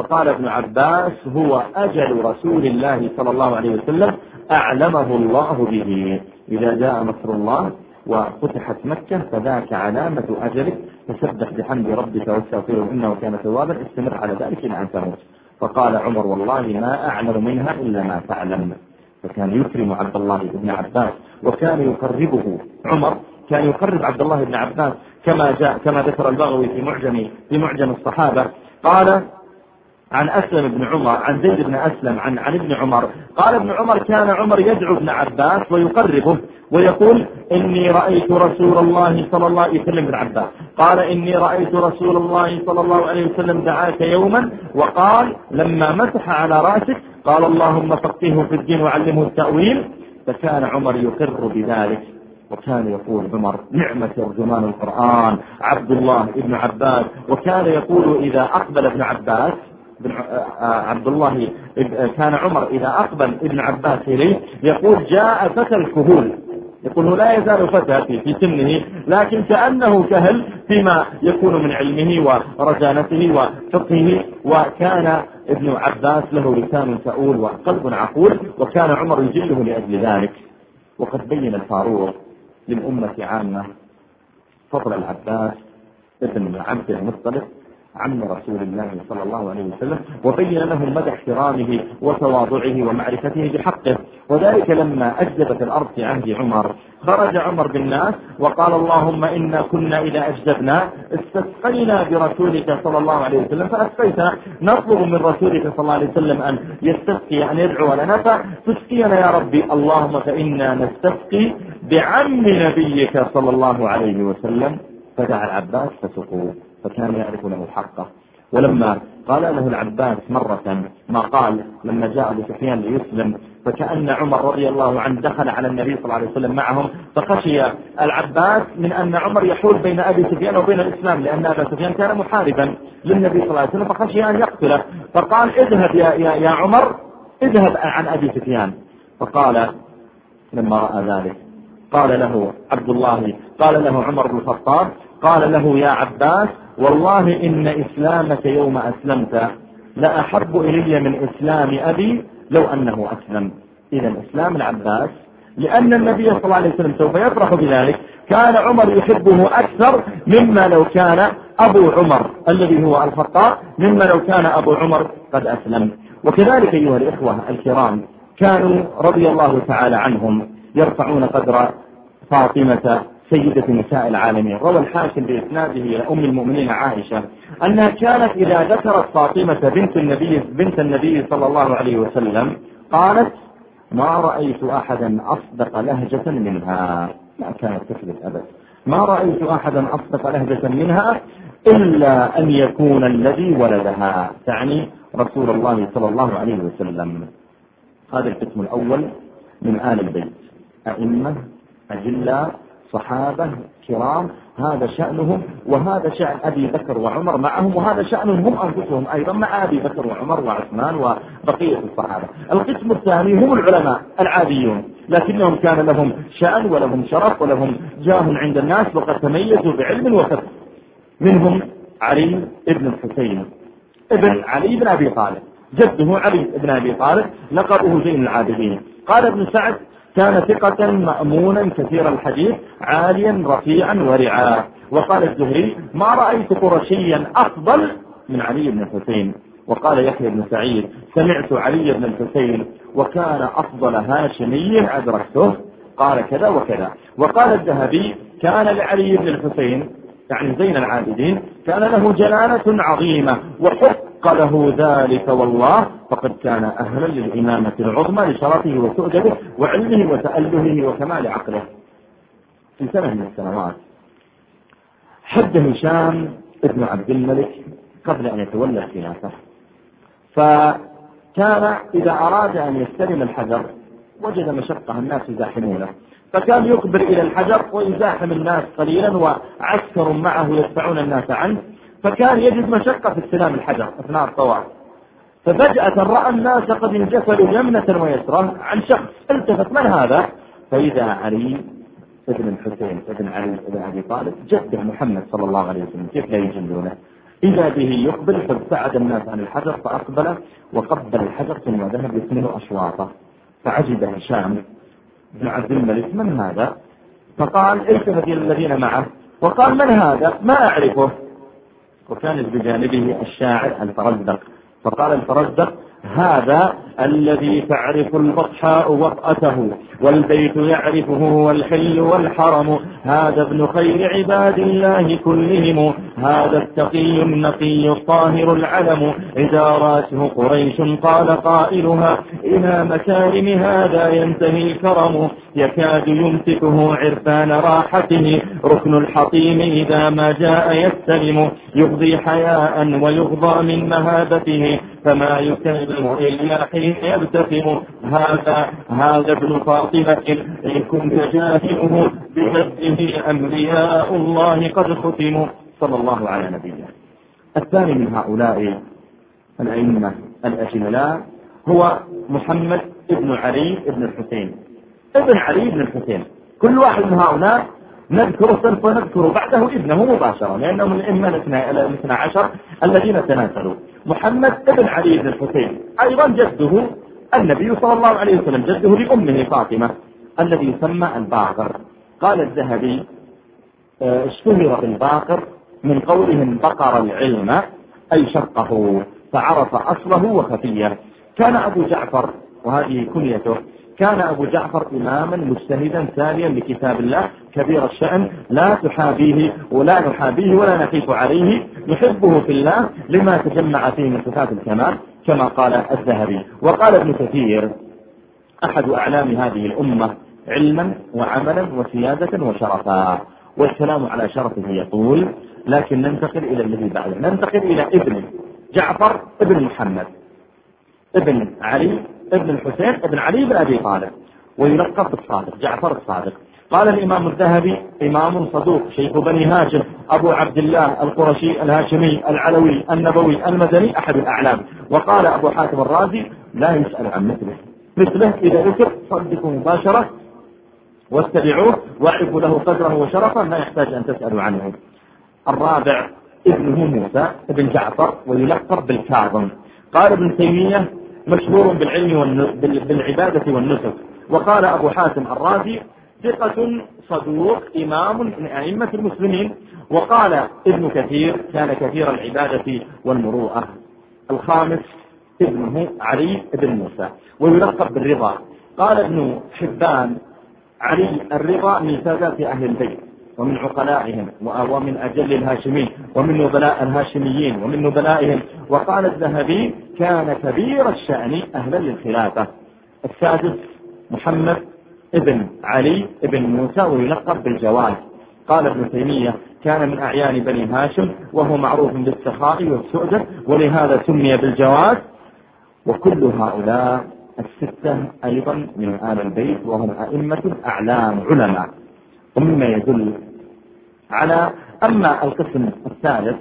فقال ابن عباس هو أجل رسول الله صلى الله عليه وسلم أعلمه الله به. إذا جاء نصر الله وفتحت مكة فذاك علامة أجلك فسبح بحمد ربك واستغفره إنه كان توابا استمر على ذلك إلى أن تموت. فقال عمر والله ما أعلم منها إلا ما تعلم. فكان يكرم عبد الله بن عباس وكان يقربه عمر كان يقرب عبد الله بن عباس كما جاء كما ذكر البغوي في معجم في معجم الصحابة. قال عن أسلم بن عمر عن زيد بن أسلم عن عن ابن عمر. قال ابن عمر كان عمر يدعو ابن عباس ويقربه ويقول إني رأيت رسول الله صلى الله عليه وسلم ابن عباس. قال إني رأيت رسول الله صلى الله عليه وسلم دعاك يوما وقال لما مسح على رأسك قال اللهم فقهه في الدين وعلمه التأويل. فكان عمر يقر بذلك وكان يقول عمر نعمة ترجمان القرآن عبد الله ابن عباس. وكان يقول إذا أقبل ابن عباس بن عبد الله كان عمر إذا أقبل ابن عباس إليه يقول جاء فتى الكهول. يقول لا يزال فتى في سنه لكن كأنه كهل فيما يكون من علمه ورزانته وفقهه وكان ابن عباس له لسان سؤول وقلب عقول وكان عمر يجله لأجل ذلك. وقد بين الفاروق للأمة عامة فضل العباس ابن عبد المطلب عم رسول الله صلى الله عليه وسلم وبين لهم مدى احترامه وتواضعه ومعرفته بحقه. وذلك لما أجدبت الأرض في عهد عمر. خرج عمر بالناس وقال اللهم إنا كنا إذا أجدبنا استسقينا برسولك صلى الله عليه وسلم فأسقيتنا. نطلب من رسولك صلى الله عليه وسلم أن يستسقي أن يدعو لنا فتسقينا يا ربي. اللهم فإنا نستسقي بعم نبيك صلى الله عليه وسلم. فدعا العباس فسقوه. فكان يعرف له حقه. ولما قال له العباس مرة ما قال لما جاء أبو سفيان ليسلم فكأن عمر رضي الله عنه دخل على النبي صلى الله عليه وسلم معهم فخشي العباس من أن عمر يحول بين أبي سفيان وبين الإسلام لأن أبا سفيان كان محاربا للنبي صلى الله عليه وسلم فخشي أن يقتله. فقال اذهب يا, يا, يا عمر اذهب عن أبي سفيان. فقال لما رأى ذلك قال له عبد الله قال له عمر بن الخطاب قال له يا عباس والله إن إسلامك يوم أسلمت لأحب إلي من إسلام أبي لو أنه أسلم. إذا إسلام العباس لأن النبي صلى الله عليه وسلم سوف يفرح بذلك. كان عمر يحبه أكثر مما لو كان أبو عمر الذي هو الخطاب مما لو كان أبو عمر قد أسلم. وكذلك أيها الإخوة الكرام كانوا رضي الله تعالى عنهم يرفعون قدر فاطمة سيدة نساء العالمين. روى الحاكم بإسناده إلى أم المؤمنين عائشة أنها كانت إذا ذكرت فاطمة بنت النبي بنت النبي صلى الله عليه وسلم قالت ما رأيت أحدا أصدق لهجة منها. ما كانت تكذب أبدا ما رأيت أحدا أصدق لهجة منها إلا أن يكون الذي ولدها. تعني رسول الله صلى الله عليه وسلم. هذا القسم الأول من آل البيت. أئمة أجلاء صحابة كرام هذا شأنهم وهذا شأن أبي بكر وعمر معهم وهذا شأنهم هم أنفسهم أيضا مع أبي بكر وعمر وعثمان وبقية الصحابة. القسم الثاني هم العلماء العاديون لكنهم كان لهم شأن ولهم شرف ولهم جاه عند الناس وقد تميزوا بعلم وفقه. منهم علي بن الحسين. ابن علي بن أبي طالب. جده علي بن أبي طالب لقبه زين العابدين. قال ابن سعد كان ثقة مأمونا كثير الحديث عاليا رفيعا ورعا وقال الزهري ما رأيت قرشيا أفضل من علي بن الحسين. وقال يحيى بن سعيد سمعت علي بن الحسين وكان أفضل هاشمي أدركته. قال كذا وكذا. وقال الذهبي كان لعلي بن الحسين يعني زين العابدين كان له جلالة عظيمة وحق له ذلك والله فقد كان أهلا للإمامة العظمى لشرفه وسؤدده وعلمه وتأله وكمال عقله. في سنة من السنوات. حد هشام ابن عبد الملك قبل أن يتولى الخلافة. فكان إذا أراد أن يستلم الحجر وجد مشقة الناس يزاحمونه. فكان يقبل إلى الحجر ويزاحم الناس قليلا وعسكر معه يدفعون الناس عنه. فكان يجد مشقة في استلام الحجر أثناء الطواف. ففجأة رأى الناس قد انجفلوا يمنة ويسرى عن شخص. التفت من هذا؟ فإذا علي ابن الحسين ابن علي ابن أبي طالب جده محمد صلى الله عليه وسلم كيف لا يجلونه إذا به يقبل فابتعد الناس عن الحجر فأقبل وقبل الحجر ثم ذهب يثمن أشواطه. فعجب هشام بن عبد الملك من هذا؟ فقال التفت إلى الذين معه. وقال من هذا؟ ما أعرفه. وكان بجانبه الشاعر الفرزدق. فقال الفرزدق هذا الذي تعرف البطحاء وطأته والبيت يعرفه هو الحل والحرم. هذا ابن خير عباد الله كلهم. هذا التقي النقي الطاهر العلم. إذا راته قريش قال قائلها إلى مكارم هذا ينتهي الكرم. يكاد يمسكه عرفان راحته. ركن الحطيم إذا ما جاء يستلم. يقضي حياء ويغضى من مهابته. فما يكلم إلا حين يبتسم هذا هذا ابن فاطمة إن كنت جاهله بجده أنبياء الله قد ختموا صلى الله على نبينا. الثاني من هؤلاء الأئمة الأجلاء هو محمد بن علي بن الحسين. ابن علي بن الحسين. كل واحد من هؤلاء نذكر سوف نذكر بعده ابنه مباشرة لأنه من الأئمة الاثنى عشر الذين تناسلوا محمد بن علي بن الحسين أيضا جده النبي صلى الله عليه وسلم جده لأمه فاطمة الذي يسمى الباقر. قال الذهبي آه، اشتهر بالباقر من قولهم بقر العلم أي شقه فعرف أصله وخفيه. كان أبو جعفر وهذه كنيته كان أبو جعفر إماما مجتهدا ثانيا لكتاب الله كبير الشأن لا تحابيه ولا نحابيه ولا نخيف عليه نحبه في الله لما تجمع فيه من صفات الكمال كما قال الذهبي. وقال ابن كثير أحد أعلام هذه الأمة علما وعملا وسيادة وشرفا. والكلام على شرفه يطول لكن ننتقل إلى الذي بعده. ننتقل إلى ابن جعفر ابن محمد. ابن علي ابن الحسين ابن علي بن أبي طالب ويلقب بالصادق جعفر الصادق. قال الإمام الذهبي إمام صدوق شيخ بني هاشم أبو عبد الله القرشي الهاشمي العلوي النبوي المدني أحد الأعلام. وقال أبو حاتم الرازي لا يسأل عن مثله. مثله إذا ذكر صدقوا مباشرة واتبعوه وأعرفوا له قدره وشرفه ما يحتاج أن تسألوا عنه. الرابع ابنه موسى ابن جعفر ويلقب بالكاظم. قال ابن تيمية مشهور بالعلم بالعبادة والنسك. وقال أبو حاتم الرازي ثقة صدوق إمام من أئمة المسلمين. وقال ابن كثير كان كثير العبادة والمروءة. الخامس ابنه علي بن موسى. ويلقب بالرضا. قال ابن حبان علي الرضا من سادات أهل البيت. ومن عقلائهم ومن أجل الهاشمين ومن نبلاء الهاشميين ومن نبلائهم. وقال الذهبي كان كبير الشأن أهلا للخلافة. السادس محمد ابن علي ابن موسى ويلقب بالجواد. قال ابن تيمية كان من أعيان بني هاشم وهو معروف بالسخاء والسؤدة ولهذا سمي بالجواد. وكل هؤلاء الستة أيضا من آل البيت وهم أئمة أعلام علماء. ومما يدل على أما القسم الثالث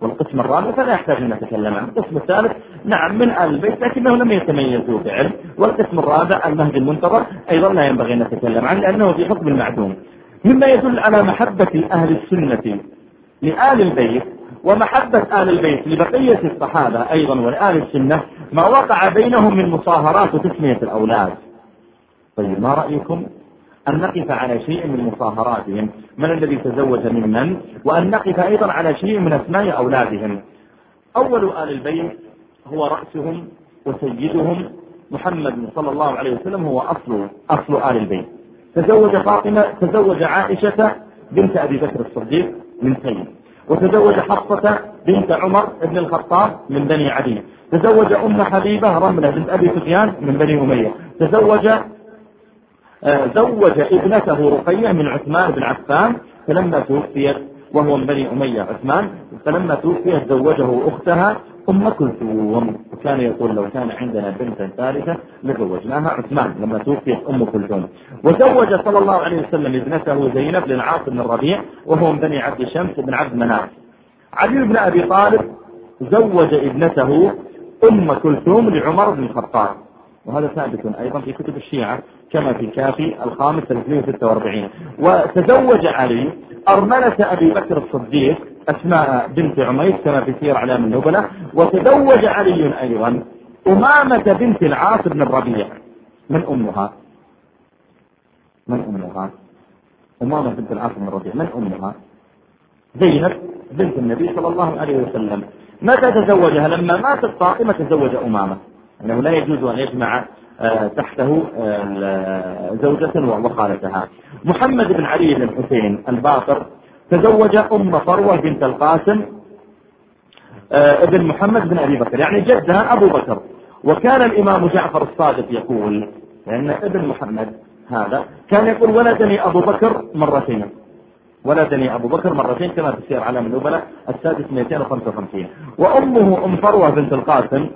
والقسم الرابع فلا يحتاج أن نتكلم عنه القسم الثالث. نعم من آل البيت لكنه لم يتميزوا بعلم والقسم الرابع المهدي المنتظر أيضا لا ينبغي أن نتكلم عنه لأنه في حكم المعدوم. مما يدل على محبة أهل السنة لآل البيت ومحبة آل البيت لبقية الصحابة أيضا ولآل السنة ما وقع بينهم من مصاهرات وتسمية الأولاد. طيب ما رأيكم؟ أن نقف على شيء من مصاهراتهم من الذي تزوج ممن؟ وأن نقف أيضا على شيء من أسماء أولادهم. أول آل البيت هو رأسهم وسيدهم محمد صلى الله عليه وسلم هو أصل أصل آل البيت. تزوج فاطمة تزوج عائشة بنت أبي بكر الصديق من سيد. وتزوج حفصة بنت عمر بن الخطاب من بني عدي. تزوج أم حبيبة رملة بنت أبي سفيان من بني أمية. تزوج زوج ابنته رقية من عثمان بن عفان فلما توفيت وهو من بني أمية عثمان فلما توفيت زوجه أختها أم كلثوم. وكان يقول لو كان عندنا بنتا ثالثة لزوجناها عثمان لما توفيت أم كلثوم. وزوج صلى الله عليه وسلم ابنته زينب للعاص بن الربيع وهو من بني عبد شمس بن عبد مناف علي بن أبي طالب زوج ابنته أم كلثوم لعمر بن الخطاب. وهذا ثابت أيضا في كتب الشيعة. كما في الكافي الخامس 346 وتزوج علي أرملة أبي بكر الصديق أسماء بنت عميس كما في سير أعلام النبلة. وتزوج علي أيضا أمامة بنت العاص بن الربيع. من أمها؟ من أمها؟ أمامة بنت العاص بن الربيع. من أمها؟ زينب بنت النبي صلى الله عليه وسلم. متى تزوجها؟ لما ماتت فاطمة تزوج أمامة. أنه لا يجوز أن يجمع آه، تحته آه، زوجة وخالتها محمد بن علي بن الحسين الباقر تزوج أم فروة بنت القاسم آه، ابن محمد بن أبي بكر. يعني جدها أبو بكر. وكان الإمام جعفر الصادق يقول لأن ابن محمد هذا كان يقول ولدني أبو بكر مرتين. ولدني أبو بكر مرتين كما في سير علام النبلاء السادس 255 وأمه أم فروة بنت القاسم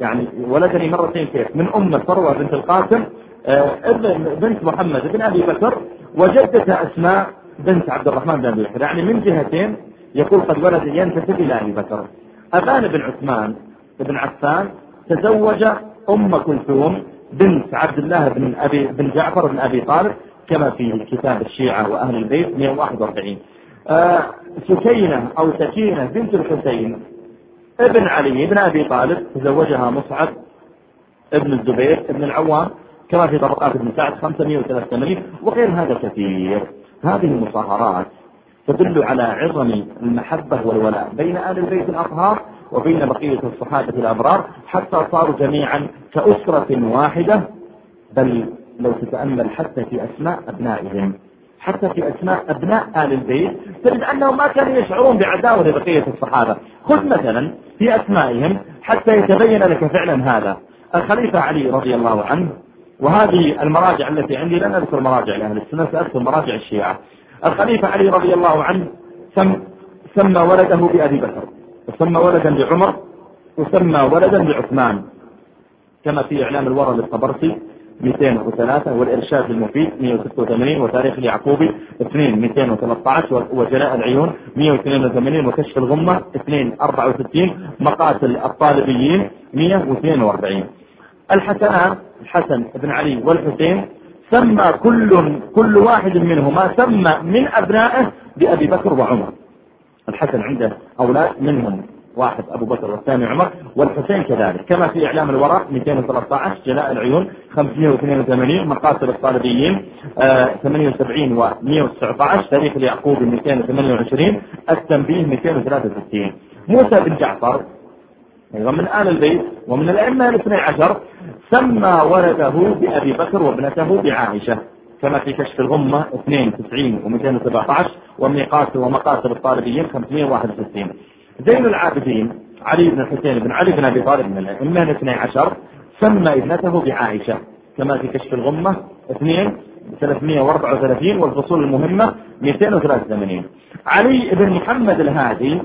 يعني ولدني مرتين كيف؟ من أم فروة بنت القاسم آه، ابن بنت محمد بن أبي بكر وجدة أسماء بنت عبد الرحمن بن أبي بكر. يعني من جهتين يقول قد ولد ينتسب إلى أبي بكر. أبان بن عثمان بن عفان تزوج أم كلثوم بنت عبد الله بن أبي بن جعفر بن أبي طالب كما في كتاب الشيعة وأهل البيت 141 آه سكينة أو سكينة بنت الحسين ابن علي بن أبي طالب تزوجها مصعب ابن الزبير ابن العوام كما في طبقات ابن سعد 583 وغير هذا كثير. هذه المصاهرات تدل على عظم المحبة والولاء بين آل البيت الأطهار وبين بقية الصحابة الأبرار حتى صاروا جميعا كأسرة واحدة بل لو تتأمل حتى في أسماء أبنائهم. حتى في أسماء أبناء آل البيت تجد أنهم ما كانوا يشعرون بعداوة لبقية الصحابة. خذ مثلا في أسمائهم حتى يتبين لك فعلا هذا. الخليفة علي رضي الله عنه وهذه المراجع التي عندي لن أذكر مراجع لأهل السنة سأذكر مراجع الشيعة. الخليفة علي رضي الله عنه سم سمى ولده بأبي بكر وسمى ولدا لعمر وسمى ولدا لعثمان كما في إعلام الورى للطبرسي. 203 والإرشاد المفيد 186 وتاريخ اليعقوبي 2 213 وجلاء العيون 182 وكشف الغمة 2 64 مقاتل الطالبيين 142 الحسنان الحسن بن علي والحسين سمى كل كل واحد منهما سمى من أبنائه بأبي بكر وعمر. الحسن عنده أولاد منهم. واحد أبو بكر والثاني عمر والحسين كذلك. كما في إعلام الوراء 213 جلاء العيون 582 مقاتل الطالبيين آه 78 و 119 تاريخ اليعقوبي 228 التنبيه 263 موسى بن جعفر أيضا من آل البيت ومن الأئمة الاثني عشر سمى ولده بأبي بكر وابنته بعائشة. كما في كشف الغمة 92 و217 وميقات ومقاتل الطالبيين 561 زين العابدين علي بن الحسين بن علي بن أبي طالب من الأئمة الاثني عشر سمى ابنته بعائشة. كما في كشف الغمة 2 334 والفصول المهمة 283 علي بن محمد الهادي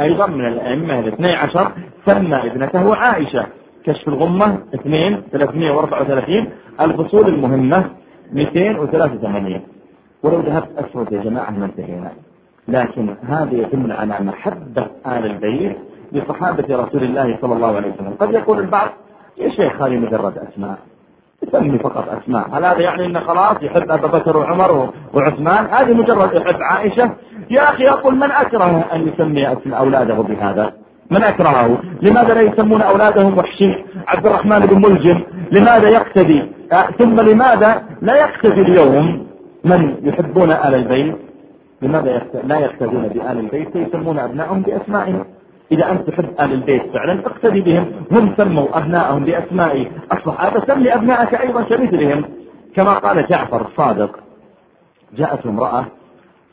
أيضا من الأئمة الاثني عشر سمى ابنته عائشة. كشف الغمة 2 334 الفصول المهمة 283 ولو ذهبت أسود يا جماعة ما انتهينا. لكن هذا يدل على محبة آل البيت لصحابة رسول الله صلى الله عليه وسلم. قد يقول البعض يا شيخ هذه مجرد أسماء. يسمي فقط أسماء. هل هذا يعني أنه خلاص يحب أبا بكر وعمر وعثمان؟ هذه مجرد يحب عائشة. يا أخي أقول من أكره أن يسمي أولاده بهذا؟ من أكرهه؟ لماذا لا يسمون أولادهم وحشي؟ عبد الرحمن بن ملجم لماذا يقتدي؟ ثم لماذا لا يقتدي اليوم من يحبون آل البيت؟ لماذا لا يقتدون بآل البيت يسمون أبنائهم بأسمائهم. إذا أنت تحب آل البيت فعلا اقتدي بهم. هم سموا أبنائهم بأسماء. الصحابة سم لأبنائك أيضا كمثلهم كما قال جعفر الصادق جاءته امرأة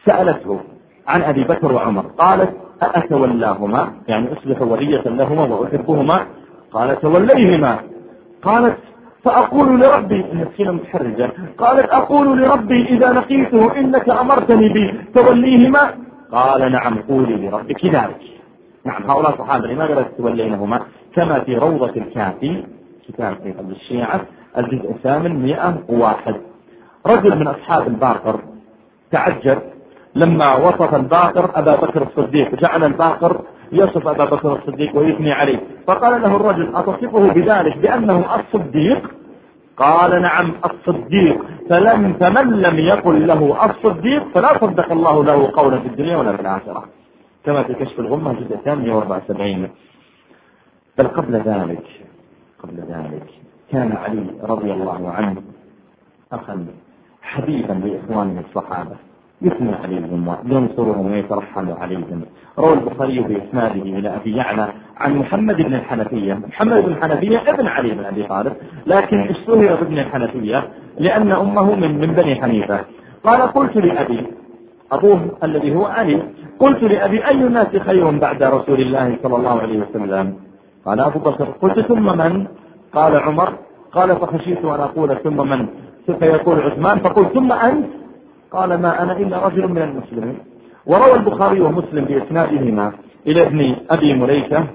سألته عن أبي بكر وعمر قالت أأتولاهما؟ يعني أصبح ولية لهما وأحبهما؟ قال توليهما. قالت فأقول لربي المسكينة متحرجة قالت أقول لربي إذا لقيته إنك أمرتني بي توليهما؟ قال نعم قولي لربك ذلك نعم هؤلاء الصحابة لماذا لا تتولينهما كما في روضة الكافي كتاب في قبل الشيعة الجزء الثامن 101 رجل من أصحاب الباقر تعجب لما وصف الباقر أبا بكر الصديق جعل الباقر يصف أبا بكر الصديق ويثني عليه. فقال له الرجل أتصفه بذلك بأنه الصديق؟ قال نعم الصديق. فلم فمن لم يقل له الصديق فلا صدق الله له قولا في الدنيا ولا في الآخرة. كما في كشف الغمة جزء الثاني 174 بل قبل ذلك قبل ذلك كان علي رضي الله عنه أخا حبيبا لإخوانه الصحابة. يثني عليهم وينصرهم ويترحم عليهم روى البخاري بإسناده إلى أبي يعلى عن محمد بن الحنفية. محمد بن الحنفية ابن علي بن أبي طالب لكن اشتهر بابن الحنفية لأن أمه من من بني حنيفة. قال قلت لأبي أبوه الذي هو علي قلت لأبي أي الناس خير بعد رسول الله صلى الله عليه وسلم؟ قال أبو بكر. قلت ثم من؟ قال عمر. قال فخشيت أن أقول ثم من؟ فيقول عثمان فقلت ثم أنت؟ قال ما أنا إلا رجل من المسلمين. وروى البخاري ومسلم بإسنادهما إلى ابن أبي مليكة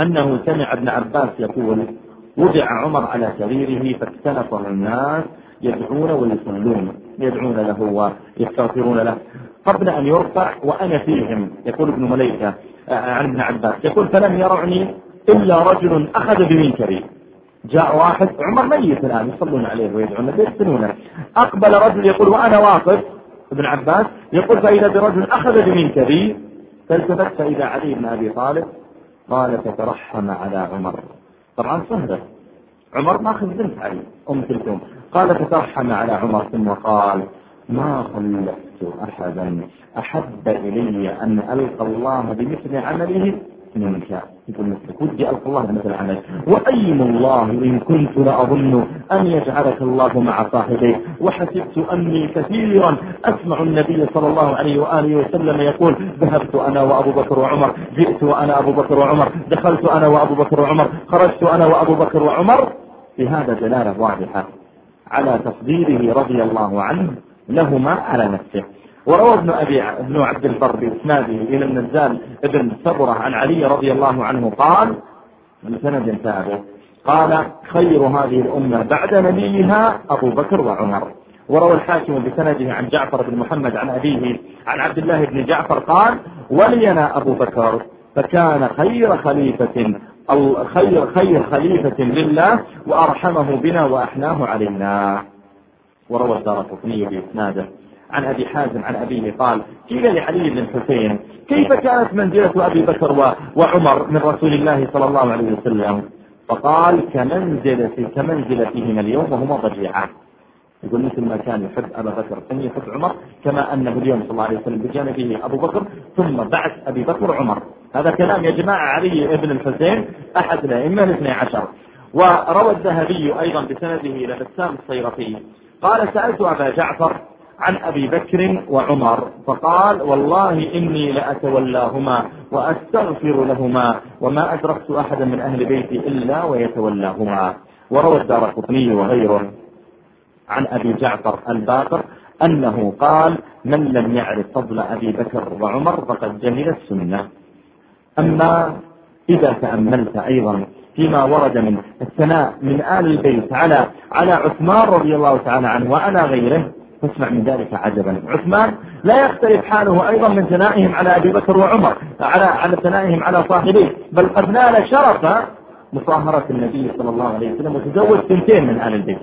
أنه سمع ابن عباس يقول وضع عمر على سريره فاكتنفه الناس يدعون ويصلون. يدعون له ويستغفرون له. قبل أن يرفع وأنا فيهم. يقول ابن مليكة آه، عن ابن عباس. يقول فلم يرعني إلا رجل أخذ بمنكري. جاء واحد عمر ميت الآن يصلون عليه ويدعون له يدفنونه أقبل رجل يقول وأنا واقف ابن عباس يقول فإذا برجل أخذ بمنكري فالتفت فإذا علي بن أبي طالب قال فترحم على عمر. طبعا سهلة. عمر ماخذ بنت علي أم كلثوم. قال فترحم على عمر. ثم قال ما خلفت أحدا أحب إلي أن ألقى الله بمثل عمله منك مثلك ودي ألقى الله بمثل عملك. وأيم الله إن كنت لأظن أن يجعلك الله مع صاحبيه وحسبت أني كثيرا أسمع النبي صلى الله عليه وآله وسلم يقول ذهبت أنا وأبو بكر وعمر جئت وأنا أبو بكر وعمر دخلت أنا وأبو بكر وعمر خرجت أنا وأبو بكر وعمر. في هذا دلالة واضحة على تفضيله رضي الله عنه لهما على نفسه. وروى ابن أبي ابن عبد البر بإسناده إلى النزال ابن صبره عن علي رضي الله عنه قال من سند ثابت قال خير هذه الأمة بعد نبيها أبو بكر وعمر. وروى الحاكم بسنده عن جعفر بن محمد عن أبيه عن عبد الله بن جعفر قال ولينا أبو بكر فكان خير خليفة خير خير خليفة لله وأرحمه بنا وأحناه علينا. وروى الدار قطني بإسناده. عن أبي حازم عن أبيه قال قيل لعلي بن الحسين كيف كانت منزلة أبي بكر وعمر من رسول الله صلى الله عليه وسلم؟ فقال كمنزلة كمنزلتهما اليوم وهما ضجيعان. يقول مثل ما كان يحب أبا بكر ثم يحب عمر كما أنه اليوم صلى الله عليه وسلم بجانبه أبو بكر ثم بعد أبي بكر عمر. هذا كلام يا جماعة علي بن الحسين أحد الأئمة الاثني عشر. وروى الذهبي أيضا بسنده إلى بسام الصيرفي. قال سألت أبا جعفر عن أبي بكر وعمر فقال والله إني لأتولاهما وأستغفر لهما وما أدركت أحدا من أهل بيتي إلا ويتولاهما. وروى الدار قطني وغيره عن أبي جعفر الباقر أنه قال من لم يعرف فضل أبي بكر وعمر فقد جهل السنة. أما إذا تأملت أيضا فيما ورد من الثناء من آل البيت على على عثمان رضي الله تعالى عنه وعلى غيره فاسمع من ذلك عجبا. عثمان لا يختلف حاله أيضا من ثنائهم على أبي بكر وعمر على على ثنائهم على صاحبيه بل قد نال شرف مصاهرة النبي صلى الله عليه وسلم وتزوج اثنتين من آل البيت.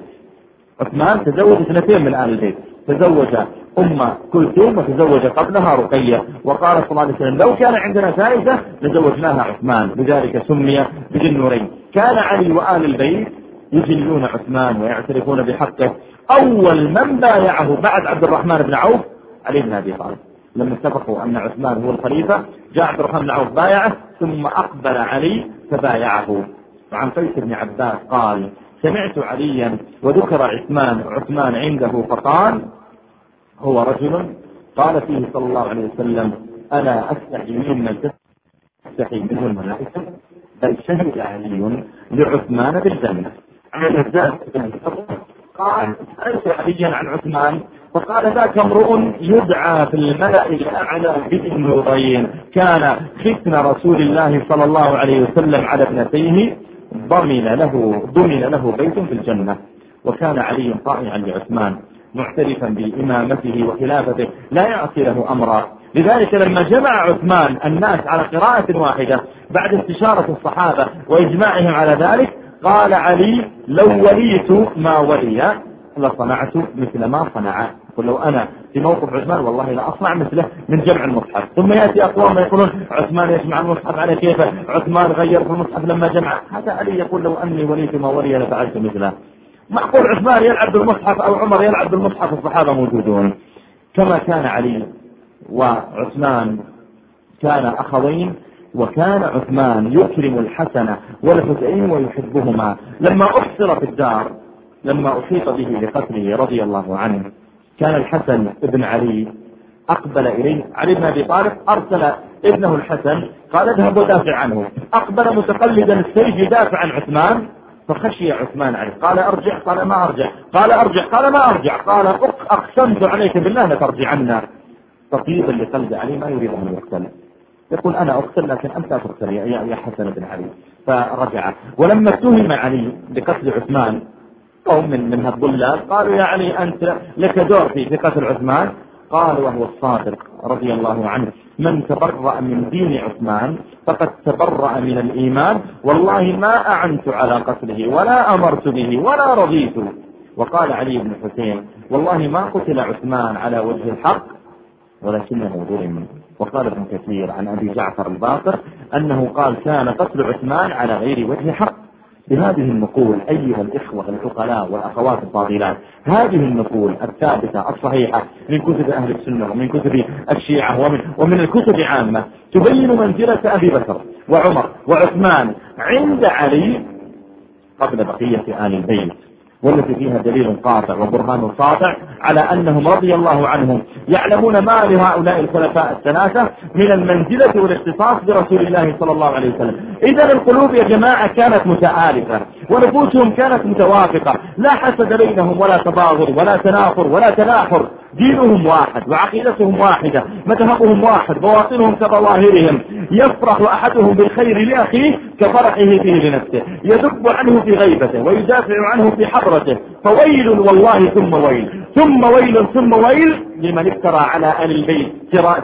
عثمان تزوج اثنتين من آل البيت. تزوج أم كلثوم وتزوج قبلها رقية. وقال صلى الله عليه وسلم لو كان عندنا ثالثة لزوجناها عثمان. لذلك سمي بذي النورين كان علي وآل البيت يجلون عثمان ويعترفون بحقه. أول من بايعه بعد عبد الرحمن بن عوف علي بن أبي طالب. لما اتفقوا أن عثمان هو الخليفة جاء عبد الرحمن بن عوف بايعه ثم أقبل علي فبايعه. وعن قيس بن عباس قال سمعت عليا وذكر عثمان عثمان عنده فقال هو رجل قال فيه صلى الله عليه وسلم ألا أستحي ممن تستحي منه الملائكة؟ بل شهد علي لعثمان بالجنة. عن قال سألت عليا عن عثمان؟ فقال ذاك امرؤ يدعى في الملأ الأعلى بالنورين كان ختن رسول الله صلى الله عليه وسلم على ابنتيه ضمن له ضمن له بيت في الجنة. وكان علي طائعا لعثمان معترفا بإمامته وخلافته لا يعصي له أمرا. لذلك لما جمع عثمان الناس على قراءة واحدة بعد استشارة الصحابة وإجماعهم على ذلك قال علي لو وليت ما ولي لصنعت مثل ما صنع. يقول لو أنا في موقف عثمان والله لا أصنع مثله من جمع المصحف. ثم يأتي أقوام يقولون عثمان يجمع المصحف على كيفه عثمان غير في المصحف لما جمع. هذا علي يقول لو أني وليت ما ولي لفعلت مثله. معقول عثمان يلعب بالمصحف أو عمر يلعب بالمصحف الصحابه موجودون. كما كان علي وعثمان كان أخوين وكان عثمان يكرم الحسن والحسين ويحبهما. لما أحصر في الدار لما أحيط به لقتله رضي الله عنه كان الحسن ابن علي أقبل إليه. علي بن أبي طالب أرسل ابنه الحسن قال اذهب ودافع عنه. أقبل متقلدا السيف يدافع عن عثمان فخشي عثمان عليه. قال أرجع. قال ما أرجع. قال أرجع. قال ما أرجع. قال أقسمت عليك بالله لترجعن تطيبا لقلب علي ما يريد أن يقتل. يقول أنا اقتل لكن أنت تقتل يا, حسن بن علي. فرجع. ولما اتهم علي بقتل عثمان قوم من من هالضلال قالوا يا علي أنت لك دور في قتل عثمان. قال وهو الصادق رضي الله عنه من تبرأ من دين عثمان فقد تبرأ من الإيمان. والله ما أعنت على قتله ولا أمرت به ولا رضيت. وقال علي بن حسين والله ما قتل عثمان على وجه الحق ولكنه ظلم. وقال ابن كثير عن أبي جعفر الباقر أنه قال كان قتل عثمان على غير وجه حق. بهذه النقول أيها الإخوة العقلاء والأخوات الفاضلات هذه النقول الثابتة الصحيحة من كتب أهل السنة ومن كتب الشيعة ومن, ومن الكتب عامة. تبين منزلة أبي بكر وعمر وعثمان عند علي قبل بقية آل البيت. والتي فيها دليل قاطع وبرهان ساطع على أنهم رضي الله عنهم يعلمون ما لهؤلاء الخلفاء الثلاثة من المنزلة والاختصاص برسول الله صلى الله عليه وسلم. إذا القلوب يا جماعة كانت متآلفة ونفوسهم كانت متوافقة، لا حسد بينهم ولا تباغض ولا تنافر ولا تناحر، دينهم واحد وعقيدتهم واحدة مذهبهم واحد بواطنهم كظواهرهم. يفرح أحدهم بالخير لأخيه كفرحه فيه لنفسه. يذب عنه في غيبته ويدافع عنه في حضرته. فويل والله ثم ويل. ثم ويل ثم ويل لمن افترى على آل البيت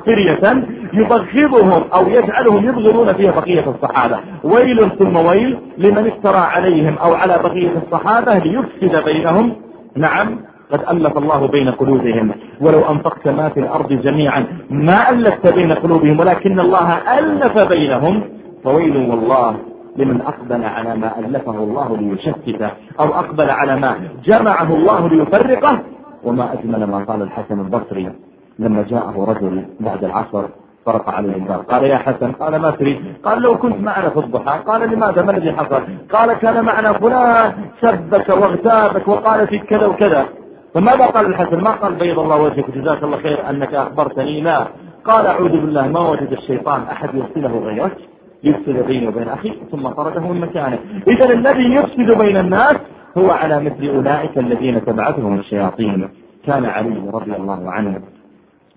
سرية يبغضهم أو يجعلهم يبغضون فيها بقية الصحابة. ويل ثم ويل لمن افترى عليهم أو على بقية الصحابة ليفسد بينهم. نعم. قد ألف الله بين قلوبهم. ولو أنفقت ما في الأرض جميعا ما ألفت بين قلوبهم ولكن الله ألف بينهم. فويل والله لمن أقبل على ما ألفه الله ليشتته أو أقبل على ما جمعه الله ليفرقه. وما أجمل ما قال الحسن البصري لما جاءه رجل بعد العصر طرق عليه الباب قال يا حسن قال ما تريد؟ قال لو كنت معنا في الضحى. قال لماذا؟ ما الذي حصل؟ قال كان معنا فلان سبك واغتابك وقال فيك كذا وكذا. فماذا قال الحسن ما قال بيض الله وجهك جزاك الله خير أنك أخبرتني لا قال أعوذ بالله ما وجد الشيطان أحد يرسله غيرك يفسد بيني وبين أخي ثم طرده من مكانه. إذا الذي يفسد بين الناس هو على مثل أولئك الذين تبعثهم الشياطين. كان علي رضي الله عنه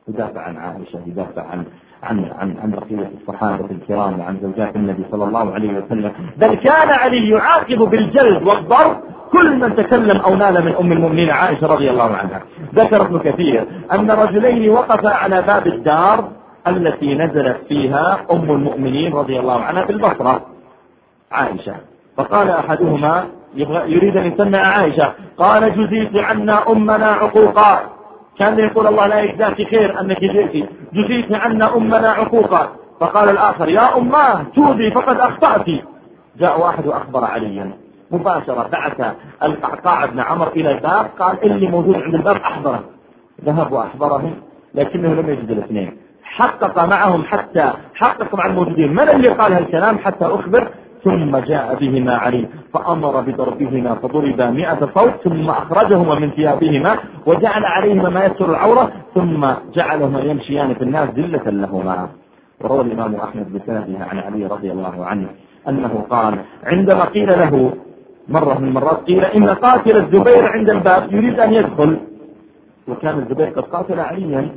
يدافع عن عائشة يدافع عن عن عن عن بقية الصحابة الكرام وعن زوجات النبي صلى الله عليه وسلم. بل كان علي يعاقب بالجلد والضرب كل من تكلم أو نال من أم المؤمنين عائشة رضي الله عنها. ذكر ابن كثير أن رجلين وقفا على باب الدار التي نزلت فيها أم المؤمنين رضي الله عنها في البصرة. عائشة. فقال أحدهما يريد أن يسمع عائشة. قال جزيت عنا أمنا عقوقا. كان يقول الله لا يجزاك خير أنك جئت. جزيت عنا أمنا عقوقا. فقال الآخر يا أماه توبي فقد أخطأت. جاء واحد وأخبر عليا. مباشرة بعث القعقاع بن عمر إلى الباب قال اللي موجود عند الباب أحضره. ذهب وأخبرهم لكنه لم يجد الاثنين. حقق معهم حتى حقق مع الموجودين. من اللي قال هالكلام؟ حتى أخبر ثم جاء بهما علي فأمر بضربهما فضربا مئة صوت ثم أخرجهما من ثيابهما وجعل عليهما ما يستر العورة ثم جعلهما يمشيان في الناس ذلة لهما. وروى الإمام أحمد بسنده عن علي رضي الله عنه أنه قال عندما قيل له مرة من المرات قيل إن قاتل الزبير عند الباب يريد أن يدخل. وكان الزبير قد قاتل عليا.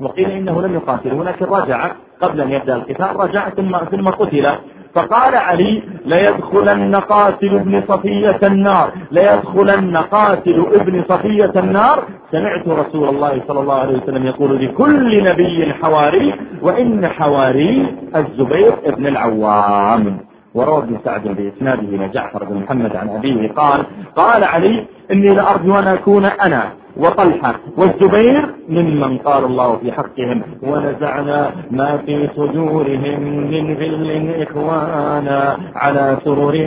وقيل إنه لم يقاتل ولكن رجع قبل أن يبدأ القتال رجع ثم ثم قتل. فقال علي ليدخلن قاتل ابن صفية النار. ليدخلن قاتل ابن صفية النار. سمعت رسول الله صلى الله عليه وسلم يقول لكل نبي حواري وإن حواري الزبير ابن العوام. وروى ابن سعد بإسناده إلى جعفر بن محمد عن أبيه قال قال علي إني لأرجو أن أكون أنا وطلحة والزبير ممن قال الله في حقهم ونزعنا ما في صدورهم من غل إخوانا على سرر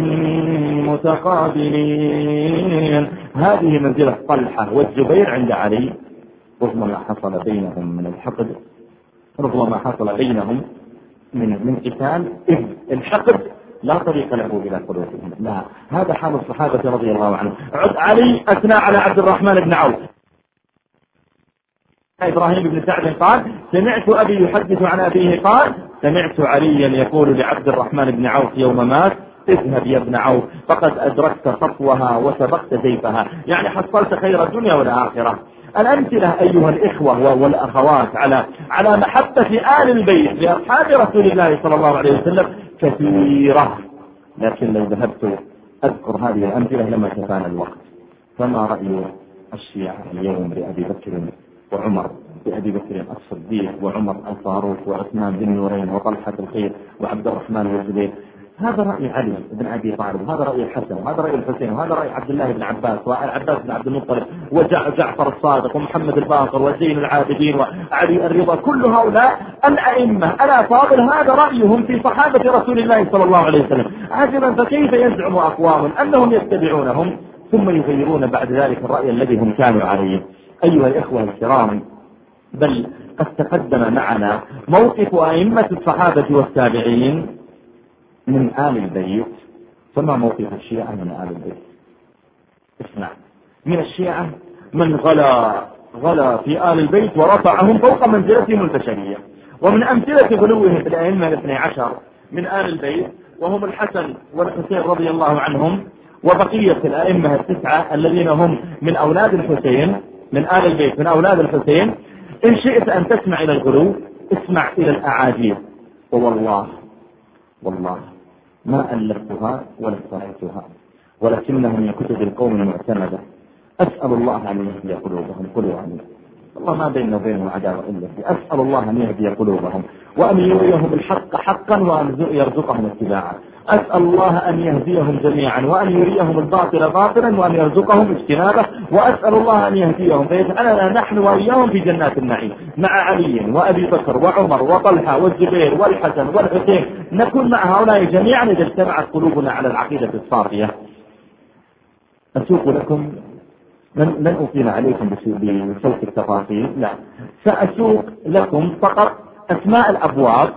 متقابلين. هذه منزلة طلحة والزبير عند علي رغم ما حصل بينهم من الحقد رغم ما حصل بينهم من من قتال إذ الحقد لا طريق له إلى قلوبهم لا. هذا حال الصحابة رضي الله عنهم. علي أثنى على عبد الرحمن بن عوف. إبراهيم بن سعد قال سمعت أبي يحدث عن أبيه قال سمعت عليا يقول لعبد الرحمن بن عوف يوم مات اذهب يا ابن عوف فقد أدركت خطوها وسبقت زيفها. يعني حصلت خير الدنيا والآخرة. الأمثلة أيها الإخوة والأخوات على على محبة آل البيت لأصحاب رسول الله صلى الله عليه وسلم كثيرة. لكن لو ذهبت أذكر هذه الأمثلة لما كفانا الوقت. فما رأي الشيعة اليوم لأبي بكر وعمر؟ بأبي بكر الصديق وعمر الفاروق وعثمان بن نورين وطلحة الخير وعبد الرحمن والزبير هذا رأي علي بن أبي طالب وهذا رأي الحسن وهذا رأي الحسين وهذا رأي عبد الله بن عباس والعباس بن عبد المطلب وجعفر الصادق ومحمد الباقر وزين العابدين وعلي الرضا كل هؤلاء الأئمة الأفاضل هذا رأيهم في صحابة رسول الله صلى الله عليه وسلم. عجبا فكيف يزعم أقوام أنهم يتبعونهم ثم يغيرون بعد ذلك الرأي الذي هم كانوا عليه؟ أيها الإخوة الكرام بل قد تقدم معنا موقف أئمة الصحابة والتابعين من آل البيت فما موقف الشيعة من آل البيت؟ اسمع. من الشيعة من غلا غلا في آل البيت ورفعهم فوق منزلتهم البشرية ومن أمثلة غلوهم في الأئمة الاثني عشر من آل البيت وهم الحسن والحسين رضي الله عنهم وبقية الأئمة التسعة الذين هم من أولاد الحسين من آل البيت من أولاد الحسين. إن شئت أن تسمع إلى الغلو اسمع إلى الأعاجيب ووالله والله. ما ألفتها ولا افتريتها ولكنها من كتب القوم المعتمدة أسأل الله أن يهدي قلوبهم قلوا آمين. الله ما بيننا وبينهم عداوة إلا في أسأل الله أن يهدي قلوبهم وأن يريهم الحق حقا وأن يرزقهم اتباعه. أسأل الله أن يهديهم جميعا وأن يريهم الباطل باطلا وأن يرزقهم اجتنابه وأسأل الله أن يهديهم. فيجعلنا نحن وإياهم في جنات النعيم مع علي وأبي بكر وعمر وطلحة والزبير والحسن والحسين نكون مع هؤلاء جميعا إذا اجتمعت قلوبنا على العقيدة الصافية. أسوق لكم. لن لن أطيل عليكم بصوت التفاصيل؟ لا. سأسوق لكم فقط أسماء الأبواب.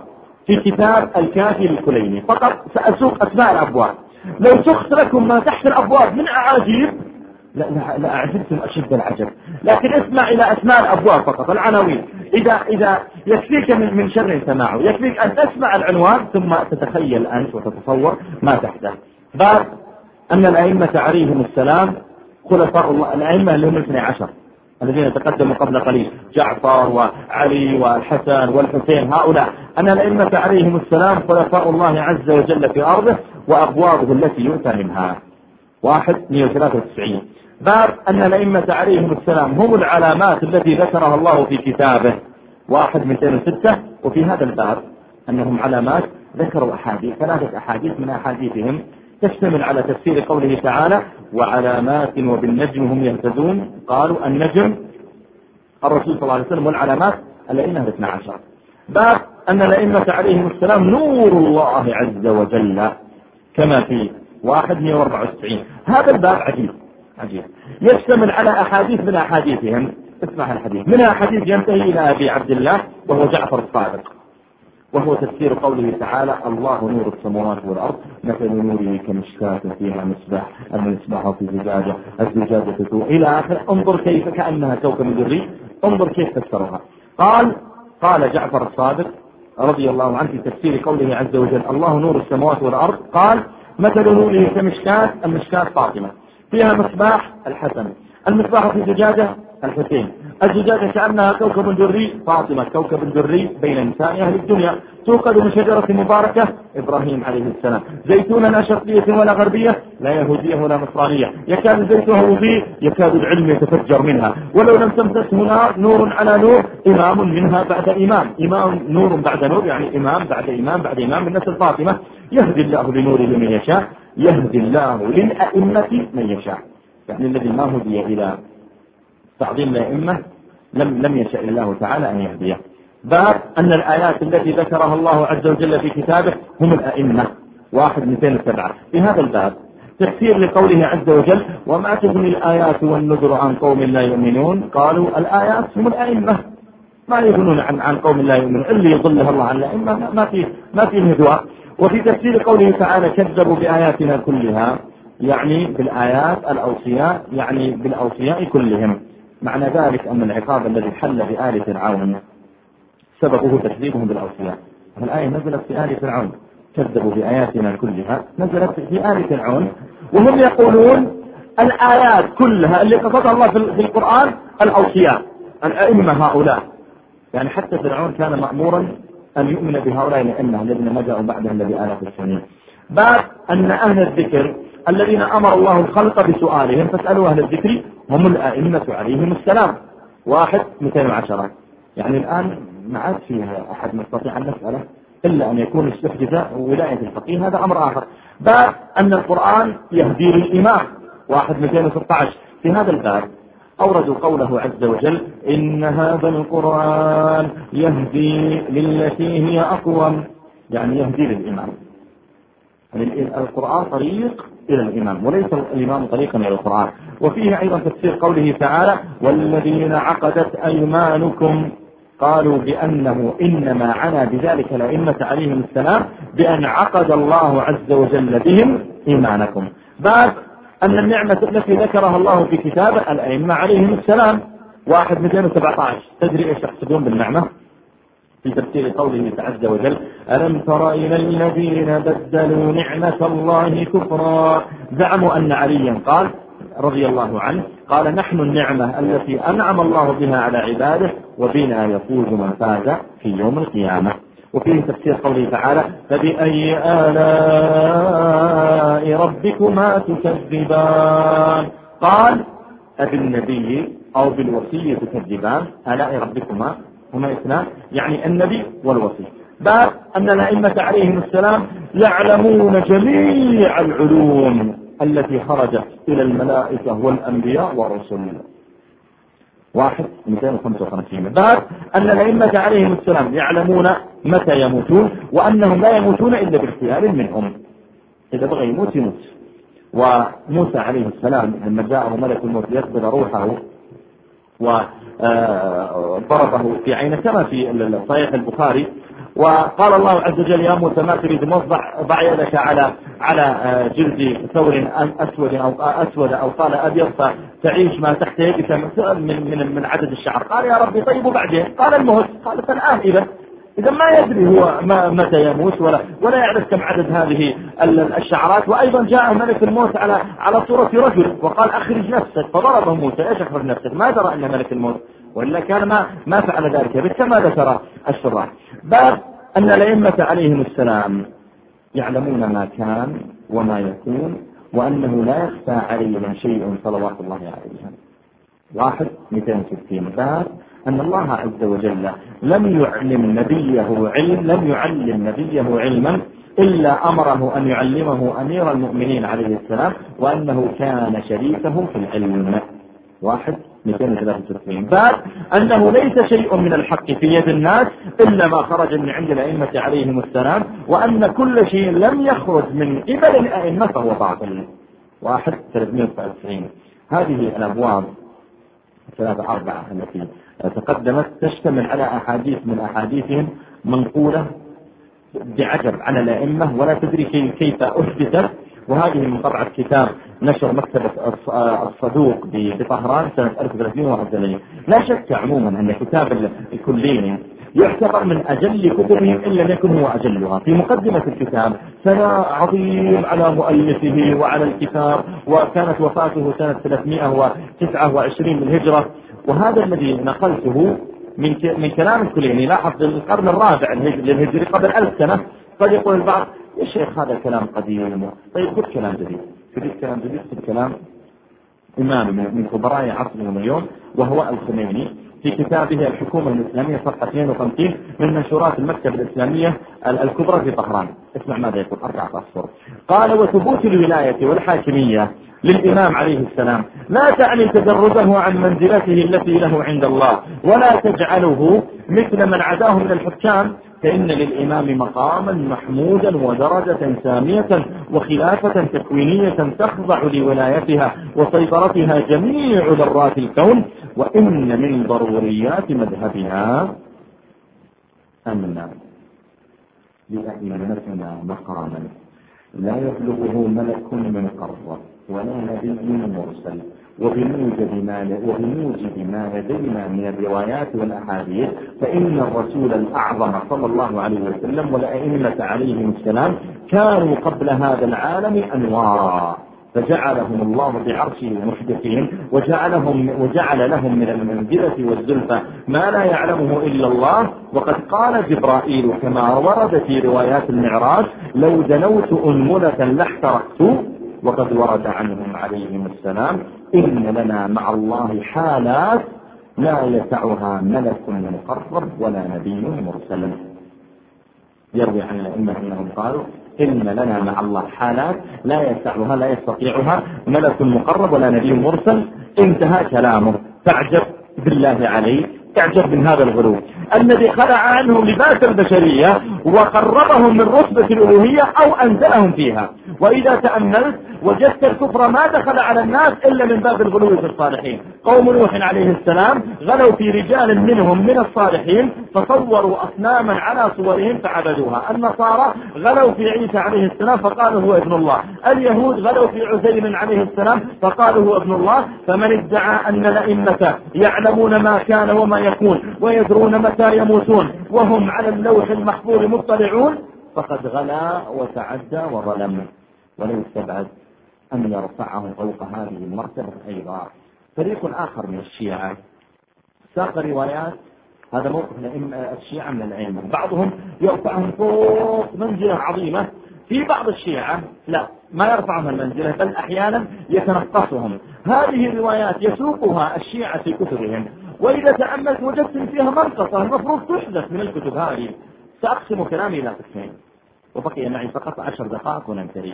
في كتاب الكافي الكليني. فقط سأسوق أسماء الأبواب. لو سخت لكم ما تحت الأبواب من أعاجيب لأعجبتم أشد العجب. لكن اسمع إلى أسماء الأبواب فقط العناوين. إذا إذا يكفيك من من شر سماعه يكفيك أن تسمع العنوان ثم تتخيل أنت وتتصور ما تحته. باب أن الأئمة عليهم السلام خلفاء الله الأئمة اللي هم الاثني عشر. الذين تقدموا قبل قليل جعفر وعلي والحسن والحسين هؤلاء. أن الأئمة عليهم السلام خلفاء الله عز وجل في أرضه وأبوابه التي يؤتى منها. واحد 193 باب أن الأئمة عليهم السلام هم العلامات التي ذكرها الله في كتابه. واحد 206 وفي هذا الباب أنهم علامات ذكروا أحاديث ثلاثة أحاديث من أحاديثهم تشتمل على تفسير قوله تعالى وعلامات وبالنجم هم يهتدون. قالوا النجم الرسول صلى الله عليه وسلم والعلامات الأئمة الاثنى عشر. باب أن الأئمة عليهم السلام نور الله عز وجل كما في واحد 194 هذا الباب عجيب عجيب. يشتمل على أحاديث من أحاديثهم. اسمع الحديث. منها حديث ينتهي إلى أبي عبد الله وهو جعفر الصادق. وهو تفسير قوله تعالى الله نور السماوات والأرض مثل نوره كمشكاة فيها مصباح المصباح في زجاجة الزجاجة تسوء إلى آخر انظر كيف كأنها كوكب دري انظر كيف فسرها. قال قال جعفر الصادق رضي الله عنه في تفسير قوله عز وجل الله نور السماوات والأرض. قال مثل نوره كمشكاة المشكاة فاطمة فيها مصباح الحسن المصباح في زجاجة الحسين. الزجاجة كأنها كوكب دري. فاطمة كوكب دري بين نساء أهل الدنيا. توقد من شجرة مباركة إبراهيم عليه السلام. زيتونا لا شرقية ولا غربية؟ لا يهودية ولا نصرانية. يكاد زيتها يضيء يكاد العلم يتفجر منها. ولو لم تمسسه نار نور على نور إمام منها بعد إمام. إمام نور بعد نور يعني إمام بعد إمام بعد إمام من نسل فاطمة. يهدي الله لنوره من يشاء. يهدي الله للأئمة من يشاء. يعني الذي ما هدي إلى تعظيم الأئمة لم لم يشاء الله تعالى أن يهديه. باب أن الآيات التي ذكرها الله عز وجل في كتابه هم الأئمة. واحد 207 في هذا الباب تفسير لقوله عز وجل وما تغني الآيات والنذر عن قوم لا يؤمنون. قالوا الآيات هم الأئمة. ما يغنون عن عن قوم لا يؤمنون. اللي يضلها الله عن الأئمة ما فيه ما فيه هدوء. وفي تفسير قوله تعالى كذبوا بآياتنا كلها يعني بالآيات الأوصياء يعني بالأوصياء كلهم. معنى ذلك أن العقاب الذي حل بآل فرعون سببه تكذيبهم بالأوصياء. الآية نزلت في آل فرعون كذبوا بآياتنا كلها نزلت في آل فرعون. وهم يقولون الآيات كلها اللي قصدها الله في القرآن الأوصياء الأئمة هؤلاء. يعني حتى فرعون كان مأمورا أن يؤمن بهؤلاء الأئمة الذين ما جاءوا بعدهم بآلاف السنين باب أن أهل الذكر الذين أمر الله الخلق بسؤالهم فاسألوا أهل الذكر هم الأئمة عليهم السلام. واحد 210 يعني الآن ما عاد فيها أحد يستطيع أن نسأله إلا أن يكون استحدث ولاية الفقيه هذا أمر آخر. باب أن القرآن يهدي للإمام واحد 216 في هذا الباب أوردوا قوله عز وجل إن هذا القرآن يهدي للتي هي أقوم. يعني يهدي للإمام يعني القرآن طريق إلى الإمام وليس الإمام طريقا إلى القرآن. وفيه أيضا تفسير قوله تعالى والذين عقدت أيمانكم قالوا بأنه إنما عنا بذلك الأئمة عليهم السلام بأن عقد الله عز وجل بهم إيمانكم. باب أن النعمة التي ذكرها الله في كتابه الأئمة عليهم السلام. واحد 217 تدري إيش يحسبون بالنعمة؟ في تفسير قوله عز وجل ألم تر إلى الذين بدلوا نعمة الله كفرا؟ زعموا أن عليا قال رضي الله عنه قال نحن النعمة التي أنعم الله بها على عباده وبنا يفوز من فاز في يوم القيامة. وفيه تفسير قوله تعالى فبأي آلاء ربكما تكذبان؟ قال أبالنبي أو بالوصية تكذبان؟ آلاء ربكما هما اثنان يعني النبي والوصي. باب أن الأئمة عليهم السلام يعلمون جميع العلوم. التي خرجت إلى الملائكة والأنبياء والرسل واحد 255 باب أن الأئمة عليهم السلام يعلمون متى يموتون وأنهم لا يموتون إلا باختيار منهم. إذا بغى يموت يموت. وموسى عليه السلام لما جاءه ملك الموت يقبض روحه وضربه في عينه كما في صحيح البخاري. وقال الله عز وجل يا موسى ما تريد موضع ضع يدك على على آه، جلد ثور أسود أو أسود أو قال أبيض فتعيش ما تحت يدك من من من عدد الشعر. قال يا ربي طيب وبعدين قال الموت قال فالان إذا إذا ما يدري هو متى يموت ولا ولا يعرف كم عدد هذه الشعرات. وأيضا جاء ملك الموت على على صورة رجل. وقال أخرج نفسك. فضربه موسى. إيش أخرج نفسك؟ ما درى أن ملك الموت. وإلا كان ما ما فعل ذلك. بس كما ذكر الشراح باب أن الأئمة عليهم السلام يعلمون ما كان وما يكون وأنه لا يخفى عليهم شيء صلوات الله عليهم. واحد 260 باب أن الله عز وجل لم يعلم نبيه علم لم يعلم نبيه علما إلا أمره أن يعلمه أمير المؤمنين عليه السلام وأنه كان شريكه في العلم. واحد 263 باب أنه ليس شيء من الحق في يد الناس إلا ما خرج من عند الأئمة عليهم السلام وأن كل شيء لم يخرج من قبل الأئمة فهو باطل. واحد 399 هذه الأبواب ثلاثة أربعة التي تقدمت تشتمل على أحاديث من أحاديثهم منقولة بعجب على الأئمة ولا تدري كيف أحدثت. وهذه من طبعة كتاب نشر مكتبة الصدوق بطهران سنة 1381 لا شك عموما أن كتاب الكلين يعتبر من أجل كتبهم إن لم يكن هو أجلها. في مقدمة الكتاب ثناء عظيم على مؤلفه وعلى الكتاب وكانت وفاته سنة 329 للهجرة وهذا الذي نقلته من من كلام الكليني لاحظ القرن الرابع للهجري قبل ألف سنة. قد يقول البعض يا شيخ هذا الكلام قديم. طيب خذ كلام جديد. خذ كلام جديد خذ كلام إمام من كبراء عصرهم اليوم وهو الخميني. في كتابه الحكومة الإسلامية صفحة 52 من منشورات المكتبة الإسلامية الكبرى في طهران. اسمع ماذا يقول. أربعة أسطر قال وثبوت الولاية والحاكمية للإمام عليه السلام لا تعني تجرده عن منزلته التي له عند الله ولا تجعله مثل من عداه من الحكام فإن للإمام مقاما محمودا ودرجة سامية وخلافة تكوينية تخضع لولايتها وسيطرتها جميع ذرات الكون وإن من ضروريات مذهبها أن لأئمتنا مقاما. لا يبلغه ملك من قرة ولا نبي مرسل. وبموجب ما وبموجب ما لدينا من الروايات والأحاديث فإن الرسول الأعظم صلى الله عليه وسلم والأئمة عليهم السلام كانوا قبل هذا العالم انوارا فجعلهم الله بعرشه محدثين وجعلهم وجعل لهم من المنزلة والزلفى ما لا يعلمه إلا الله. وقد قال جبرائيل كما ورد في روايات المعراج لو دنوت أنملة لاحترقت. وقد ورد عنهم عليهم السلام إن لنا مع الله حالات لا يسعها ملك مقرب ولا نبي مرسل. يروي عن الأئمة أنهم قالوا إن لنا مع الله حالات لا يسعها لا يستطيعها ملك مقرب ولا نبي مرسل. انتهى كلامه. تعجب بالله عليه. تعجب من هذا الغلو. الذي خلع عنهم لباس البشرية وقربهم من رتبة الألوهية أو أنزلهم فيها. وإذا تأملت وجدت الكفر ما دخل على الناس إلا من باب الغلو في الصالحين. قوم نوح عليه السلام غلوا في رجال منهم من الصالحين فصوروا أصناما على صورهم فعبدوها. النصارى غلوا في عيسى عليه السلام فقالوا هو ابن الله. اليهود غلوا في عزير عليه السلام فقالوا هو ابن الله. فمن ادعى أن الأئمة يعلمون ما كان وما يكون ويدرون متى يموتون وهم على اللوح المحفور مطلعون فقد غلا وتعدى وظلم. وليس بعد أن يرفعه فوق هذه المرتبة أيضا. فريق آخر من الشيعة. ساق روايات. هذا موقف الشيعة من العلم. بعضهم يرفعهم فوق منزلة عظيمة. في بعض الشيعة لا ما يرفعهم المنزلة بل أحيانا يتنقصهم. هذه الروايات يسوقها الشيعة في كتبهم. وإذا تأملت وجدت فيها منقصة المفروض تحدث من الكتب هذه. سأقسم كلامي إلى قسمين. وبقي معي فقط عشر دقائق وننتهي.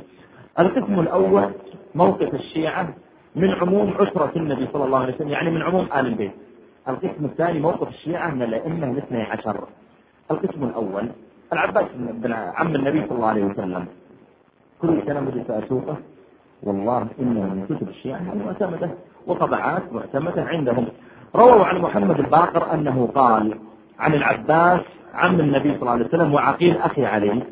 القسم الأول موقف الشيعة من عموم عشرة النبي صلى الله عليه وسلم يعني من عموم آل البيت. القسم الثاني موقف الشيعة من الأئمة الاثني عشر. القسم الأول العباس بن عم النبي صلى الله عليه وسلم. كل كلام بدي أسوقه. والله إنه من كتب الشيعة معتمدة وطبعات معتمدة عندهم. رووا عن محمد الباقر أنه قال عن العباس عم النبي صلى الله عليه وسلم وعقيل أخي علي.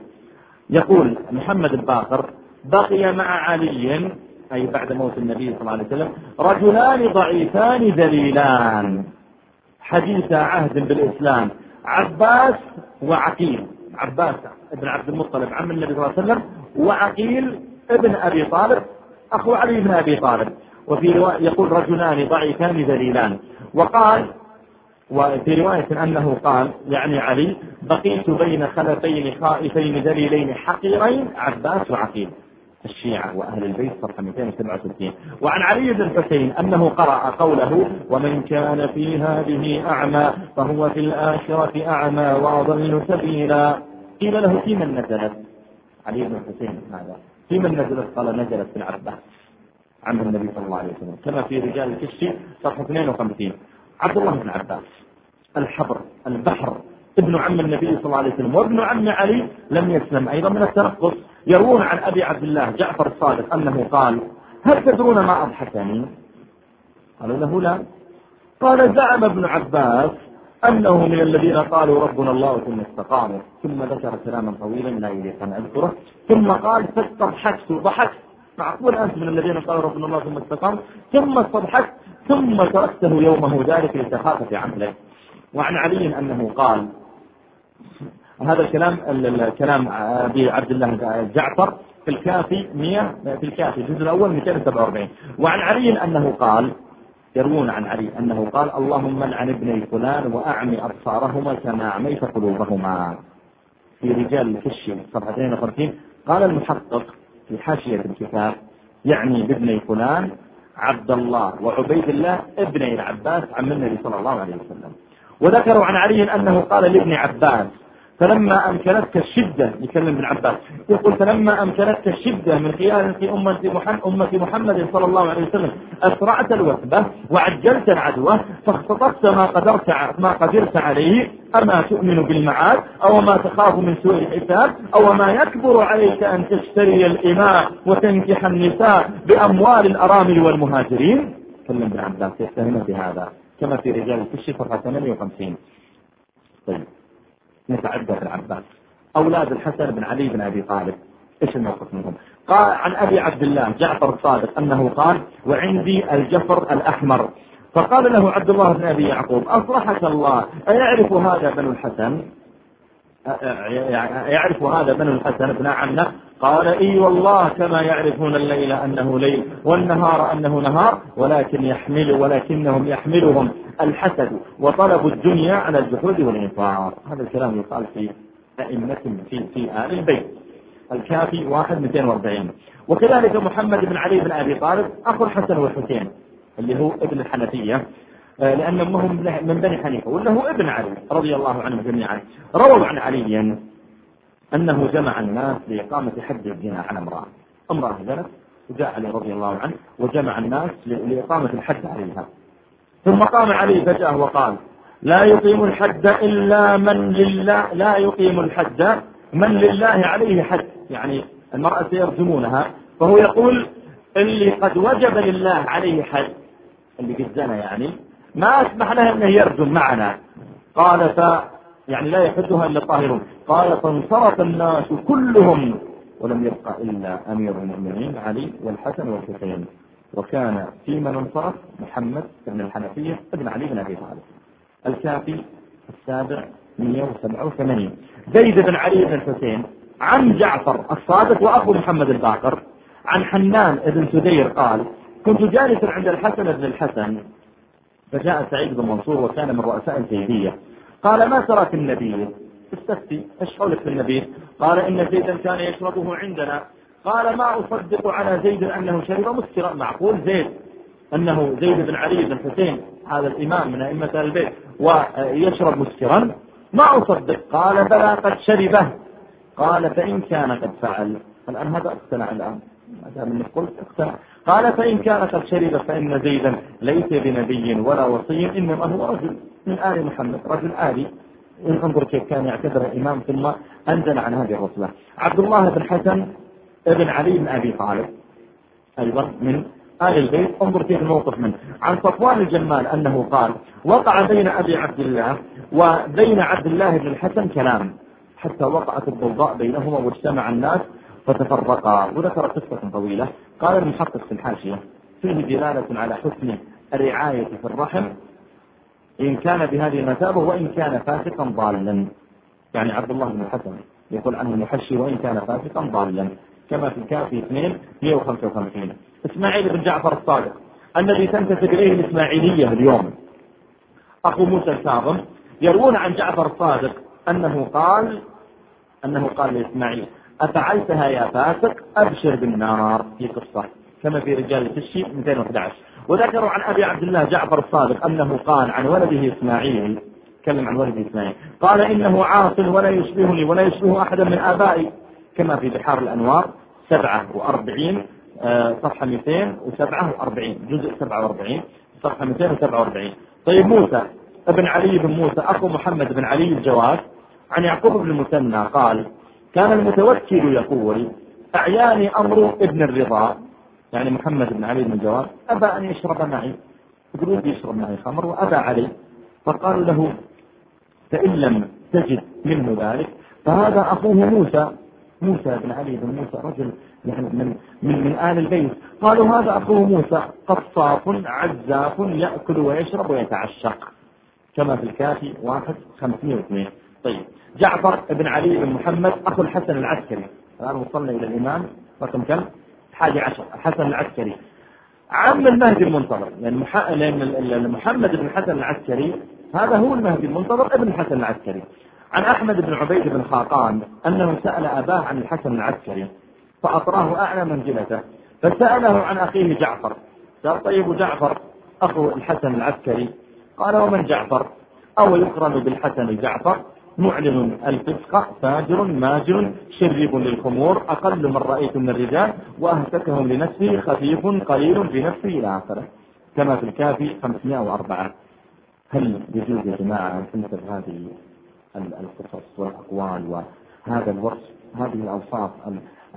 يقول محمد الباقر بقي مع علي أي بعد موت النبي صلى الله عليه وسلم رجلان ضعيفان ذليلان. حديث عهد بالإسلام. عباس وعقيل. عباس ابن عبد المطلب عم النبي صلى الله عليه وسلم وعقيل ابن أبي طالب أخو علي بن أبي طالب. وفي رواية يقول رجلان ضعيفان ذليلان. وقال وفي رواية أنه قال يعني علي بقيت بين خلفين خائفين ذليلين حقيرين عباس وعقيل. الشيعة وأهل البيت صفحة 267 وعن علي بن الحسين أنه قرأ قوله ومن كان في هذه أعمى فهو في الآخرة أعمى وأضل سبيلا. قيل له في من نزلت؟ علي بن الحسين هذا. في من نزلت؟ قال نزلت في العباس عم النبي صلى الله عليه وسلم. كما في رجال الكشي صفحة 52 عبد الله بن عباس الحبر البحر ابن عم النبي صلى الله عليه وسلم وابن عم علي لم يسلم أيضا من التنقص. يروون عن أبي عبد الله جعفر الصادق أنه قال هل تدرون ما أضحكني؟ قالوا له لا. قال زعم ابن عباس أنه من الذين قالوا ربنا الله ثم استقاموا ثم ذكر كلاما طويلا لا يليق أن أذكره ثم قال فاستضحكت ضحكت معقول أنت من الذين قالوا ربنا الله ثم استقاموا ثم استضحكت ثم تركته يومه ذلك لسخافة عمله. وعن علي أنه قال هذا الكلام الكلام أبي عبد الله جعفر في الكافي 100 في الكافي الجزء الأول 247 وعن علي أنه قال يروون عن علي أنه قال اللهم لعن ابني فلان وأعمي أبصارهما كما اعميت قلوبهما. في رجال الكشي صفحه 52 قال المحقق في حاشية الكتاب يعني بابني فلان عبد الله وعبيد الله ابني العباس عم النبي صلى الله عليه وسلم. وذكروا عن علي أنه قال لابن عباس فلما أمكنتك الشدة يكلم ابن عباس يقول فلما أمكنتك الشدة من خيانة أمة محمد, أمة محمد صلى الله عليه وسلم أسرعت الوثبة وعجلت العدوى فاختطفت ما قدرت ما قدرت عليه أما تؤمن بالمعاد أو ما تخاف من سوء الحساب أو ما يكبر عليك أن تشتري الإماء وتنكح النساء بأموال الأرامل والمهاجرين. كلم ابن عباس يتهم بهذا كما في رجال الكشف صفحة 58 طيب. نتعدى في العباس أولاد الحسن بن علي بن أبي طالب. إيش الموقف منهم؟ قال عن أبي عبد الله جعفر الصادق أنه قال وعندي الجفر الأحمر. فقال له عبد الله بن أبي يعقوب أصلحك الله أيعرف هذا بنو الحسن؟ يعرف هذا بنو الحسن ابن عمه؟ قال إي والله كما يعرفون الليل أنه ليل والنهار أنه نهار ولكن يحمل ولكنهم يحملهم الحسد وطلب الدنيا على الجحود والإنفاق. هذا الكلام يقال في أئمة في في آل البيت. الكافي واحد 240 وكذلك محمد بن علي بن أبي طالب أخو الحسن والحسين اللي هو ابن الحنفية. آه، لأن أمهم من بني حنيفة وله ابن علي رضي الله عنهم جميعا. رووا عن علي. أنه جمع الناس لإقامة حد الزنا على امرأة. امرأة زنت وجاء علي رضي الله عنه وجمع الناس لإقامة الحد عليها. ثم قام علي فجأة وقال لا يقيم الحد إلا من لله لا يقيم الحد من لله عليه حد يعني المرأة سيرجمونها فهو يقول اللي قد وجب لله عليه حد اللي قد يعني ما أسمح له أنه يرجم معنا. قال يعني لا يحدها إلا الطاهرون قال فانصرف الناس كلهم. ولم يبقى إلا أمير المؤمنين علي والحسن والحسين. وكان في من انصرف محمد بن الحنفية ابن علي بن أبي طالب. الكافي السابع 187 زيد بن علي بن الحسين عن جعفر الصادق وأخو محمد الباقر عن حنان بن سدير قال كنت جالسا عند الحسن بن الحسن. فجاء سعيد بن منصور وكان من رؤساء الزيدية قال ما في النبي؟ استفتي إيش قولك في النبي؟ قال إن زيدا كان يشربه عندنا. قال ما أصدق على زيد أنه شرب مسكرا. معقول زيد؟ أنه زيد بن علي بن حسين هذا الإمام من أئمة البيت ويشرب مسكرا. ما أصدق. قال بلى قد شربه. قال فإن كان قد فعل. الآن هذا اقتنع الآن. ما دام إنك قلت اقتنع. قال فإن كان قد شرب فإن زيدا ليس بنبي ولا وصي إنما هو رجل. من آل محمد رجل آلي. انظر كيف كان يعتبر الإمام ثم أنزل عن هذه الرتبة عبد الله بن حسن ابن علي بن أبي طالب أيضا من آل البيت. انظر كيف الموقف منه. عن صفوان الجمال أنه قال وقع بين أبي عبد الله وبين عبد الله بن الحسن كلام. حتى وقعت الضوضاء بينهما واجتمع الناس فتفرقا. وذكر قصة طويلة. قال المحقق في الحاشية فيه دلالة على حسن الرعاية في الرحم. إن كان بهذه المثابة وإن كان فاسقا ضالا. يعني عبد الله بن الحسن يقول عنه المحشي وإن كان فاسقا ضالا. كما في الكافي 2 155 إسماعيل بن جعفر الصادق. الذي تنتسب إليه الإسماعيلية اليوم. أخو موسى الكاظم. يروون عن جعفر الصادق أنه قال أنه قال لإسماعيل أفعلتها يا فاسق؟ أبشر بالنار. في قصة. كما في رجال الفشي 211 وذكروا عن أبي عبد الله جعفر الصادق أنه قال عن ولده إسماعيل تكلم عن ولده إسماعيل قال إنه عاصل ولا يشبهني ولا يشبه أحدا من آبائي. كما في بحار الأنوار 47 آه، صفحة 247 جزء 47 صفحة 247 طيب موسى ابن علي بن موسى أخو محمد بن علي الجواد عن يعقوب بن المثنى قال كان المتوكل يقول أعياني أمر ابن الرضا. يعني محمد بن علي بن الجواد أبى أن يشرب معي. يقول يشرب معي خمر وأبى علي فقالوا له فإن لم تجد منه ذلك فهذا أخوه موسى. موسى بن علي بن موسى رجل يعني من من من آل البيت. قالوا هذا أخوه موسى قصاف عزاف يأكل ويشرب ويتعشق. كما في الكافي واحد خمسمائة واثنين. طيب. جعفر بن علي بن محمد أخو الحسن العسكري. الآن وصلنا إلى الإمام. رقم كم؟ حادي عشر الحسن العسكري. عم المهدي المنتظر. لأن يعني محمد بن الحسن العسكري هذا هو المهدي المنتظر ابن الحسن العسكري. عن أحمد بن عبيد بن خاقان أنه سأل أباه عن الحسن العسكري فأطراه أعلى منزلته فسأله عن أخيه جعفر. قال طيب جعفر أخو الحسن العسكري. قال ومن جعفر؟ أو يقرن بالحسن جعفر. معلن الفسق فاجر ماجر شريب للخمور أقل من رأيت من الرجال وأهتكهم لنفسه خفيف قليل بنفسه إلى آخره. كما في الكافي 504 هل يجوز يا جماعة أن تنسب هذه القصص والأقوال وهذا الوصف هذه الأوصاف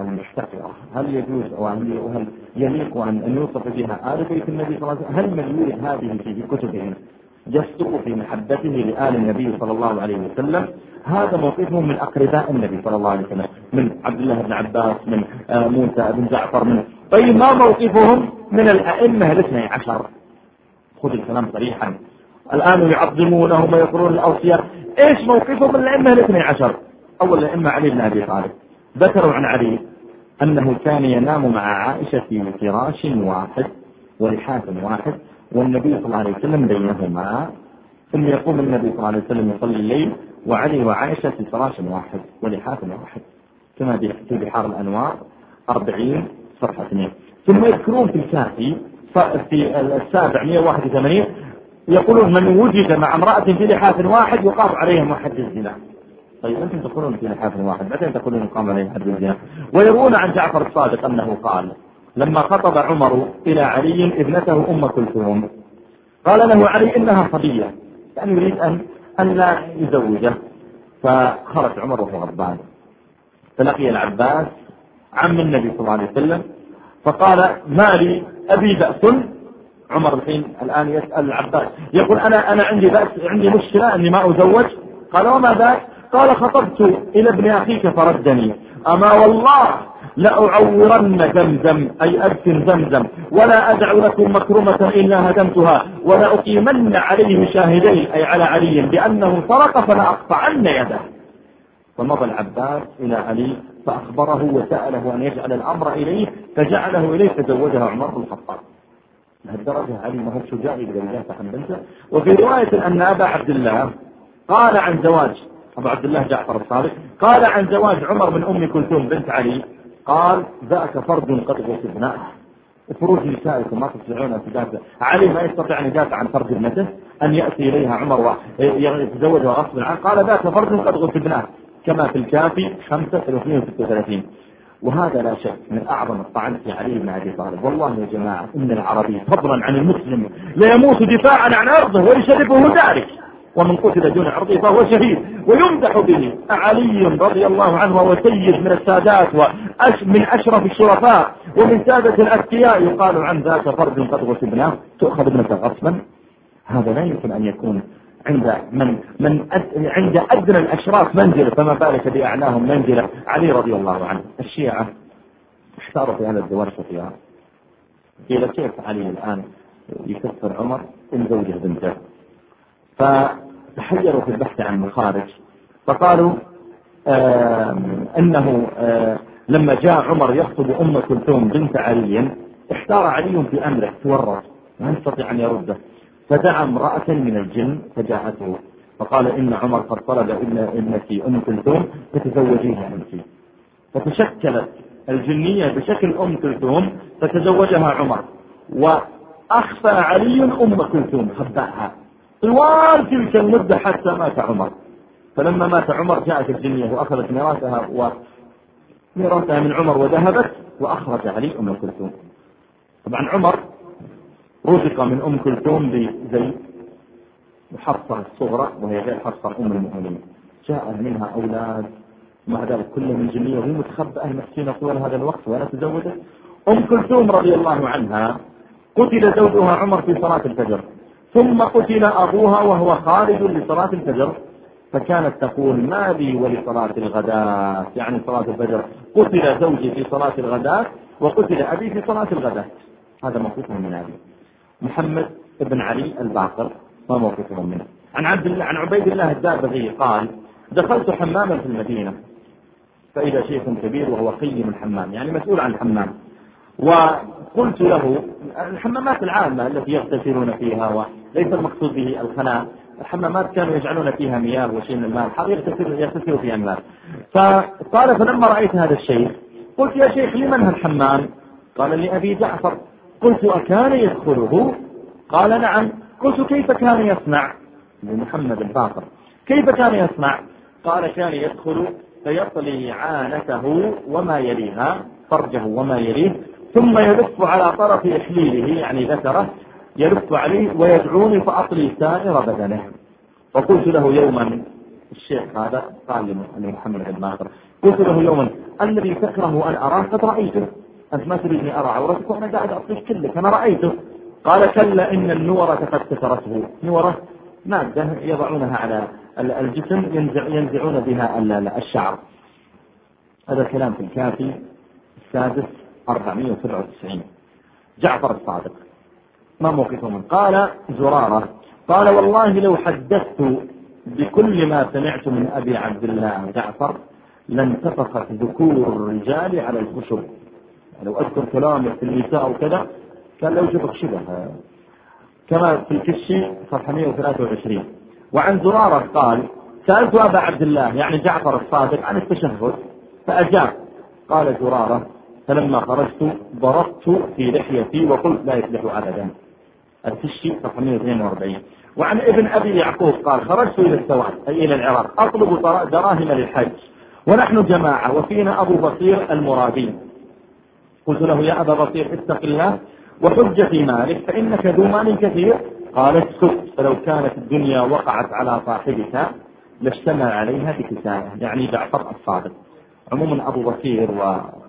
المحتقرة هل يجوز وهل يليق أن يوصف بها آل بيت النبي صلى الله عليه وسلم؟ هل من يورد هذه في كتبهم؟ يصدق في محبته لآل النبي صلى الله عليه وسلم. هذا موقفهم من أقرباء النبي صلى الله عليه وسلم من عبد الله بن عباس من آه، موسى بن جعفر من طيب ما موقفهم؟ من الأئمة الاثني عشر. خذ الكلام صريحا. الآن يعظمونهم ويقولون الأوصياء إيش موقفهم؟ من الأئمة الاثني عشر. أول الأئمة علي بن أبي طالب. ذكروا عن علي أنه كان ينام مع عائشة في فراش واحد ولحاف واحد والنبي صلى الله عليه وسلم بينهما ثم يقوم النبي صلى الله عليه وسلم يصلي الليل وعلي وعائشة في فراش واحد ولحاف واحد كما في بحار الأنوار أربعين صفحة اثنين. ثم يذكرون في الكافي في السابع 181 يقولون من وجد مع امرأة في لحاف واحد يقام عليهم حد الزنا. طيب أنتم تقولون في لحاف واحد بعدين تقولون يقام عليهم حد الزنا؟ ويروون عن جعفر الصادق أنه قال لما خطب عمر إلى علي ابنته أم كلثوم. قال له علي إنها صبية يعني يريد أن أن لا يزوجه. فخرج عمر وهو غضبان. فلقي العباس عم النبي صلى الله عليه وسلم فقال ما لي أبي بأس؟ عمر الحين الآن يسأل العباس يقول أنا أنا عندي بأس عندي مشكلة أني ما أزوج؟ قال وما ذاك قال خطبت إلى ابن أخيك فردني. أما والله لأعورن زمزم أي أدفن زمزم ولا أدع لكم مكرمة إلا هدمتها ولأقيمن عليه شاهدين أي على علي بأنه سرق فلأقطعن يده. فمضى العباس إلى علي فأخبره وسأله أن يجعل الأمر إليه فجعله إليه فزوجها عمر بن الخطاب. لهالدرجة علي ما هو شجاع يقدر يدافع عن بنته وفي رواية أن أبا عبد الله قال عن زواج أبو عبد الله جعفر الصادق قال عن زواج عمر بن أم كلثوم بنت علي قال ذاك فرد قد غصبناه فروج نسائكم ما تستطيعون أن تدافع. علي ما يستطيع أن يدافع عن فرد ابنته أن يأتي إليها عمر ويتزوجها غصبا عنه. قال ذاك فرد قد غصبناه كما في الكافي 336 وهذا لا شك من أعظم الطعن في علي بن أبي طالب. والله يا جماعة إن العربي فضلا عن المسلم ليموت دفاعا عن أرضه ويشرفه ذلك ومن قتل دون عرضه فهو شهيد. ويمدح به علي رضي الله عنه وهو سيد من السادات ومن أشرف الشرفاء ومن سادة الأذكياء يقال عن ذاك فرد قد غصبناه. تؤخذ ابنك غصبا. هذا لا يمكن أن يكون عند من من عند أدنى الأشراف منزلة فما بالك بأعلاهم منزلة علي رضي الله عنه. الشيعة احتاروا في هذا الزواج فيها قيل كيف علي الآن يكفر عمر إن زوجه بنته؟ فتحيروا في البحث عن مخارج. فقالوا إنه آه لما جاء عمر يخطب أم كلثوم بنت علي احتار علي في أمره تورط ما يستطيع أن يرده. فدعا امرأة من الجن فجاءته. فقال إن عمر قد طلب إن ابنتي أم كلثوم فتزوجيها أنت. فتشكلت الجنية بشكل أم كلثوم فتزوجها عمر. وأخفى علي أم كلثوم خبأها طوال تلك المدة حتى مات عمر. فلما مات عمر جاءت الجنية وأخذت ميراثها وميراثها من عمر وذهبت وأخرج علي أم كلثوم. طبعا عمر رزق من أم كلثوم بزيد وحفصة الصغرى وهي غير حفصة أم المؤمنين. جاء منها أولاد مع ذلك كلهم الجنية وهي متخبأة مسكينة طوال هذا الوقت ولا تزوجت. أم كلثوم رضي الله عنها قتل زوجها عمر في صلاة الفجر. ثم قتل أبوها وهو خارج لصلاة الفجر فكانت تقول ما لي ولصلاة الغداة. يعني صلاة الفجر قتل زوجي في صلاة الغداة وقتل أبي في صلاة الغداة. هذا موقف من أبي محمد بن علي الباقر ما موقفهم منه. عن عبد الله عن عبيد الله الدابغي قال دخلت حماما في المدينة فإذا شيخ كبير وهو قيم الحمام يعني مسؤول عن الحمام وقلت له الحمامات العامة التي يغتسلون فيها وليس المقصود به الخلاء الحمامات كانوا يجعلون فيها مياه وشيء من الماء الحر يغتسل يغتسل فيها الماء. فقال فلما رأيت هذا الشيء قلت يا شيخ لمن الحمام؟ قال لأبي جعفر. قلت أكان يدخله؟ قال نعم. قلت كيف كان يصنع؟ لمحمد الباقر. كيف كان يصنع؟ قال كان يدخل فيطلي عانته وما يليها فرجه وما يليه ثم يلف على طرف إحليله يعني ذكره يلف عليه ويدعوني فأطلي سائر بدنه. وقلت له يوما الشيخ هذا قال لمحمد بن باقر قلت له يوما الذي تكره أن أراه قد رأيته؟ أنت ما تريدني أرى عورتك؟ وأنا قاعد أطيش كلك أنا رأيته. قال كلا إن النورة قد كسرته. نورة مادة يضعونها على الجسم ينزع ينزعون بها الشعر. هذا الكلام في الكافي السادس. 497 جعفر الصادق. ما موقفه من؟ قال زرارة. قال والله لو حدثت بكل ما سمعت من أبي عبد الله جعفر لانتفخت ذكور الرجال على الخشب. لو أذكر كلامه في النساء وكذا كان لو شبك شبه كما في الكشي صفحة 123 وعن زرارة قال سألت أبا عبد الله يعني جعفر الصادق عن التشهد فأجاب. قال زرارة فلما خرجت ضربت في لحيتي وقلت لا يفلح أبدا. الكشي صفحة 142 وعن ابن أبي يعقوب قال خرجت إلى السواد أي إلى العراق أطلب دراهم للحج. ونحن جماعة وفينا أبو بصير المرادي قلت له يا أبا بصير اتق الله وحج في مالك فإنك ذو مال كثير. قال اسكت فلو كانت الدنيا وقعت على صاحبك لاجتمع عليها بكسائه يعني جعفر الصادق. عموما أبو بصير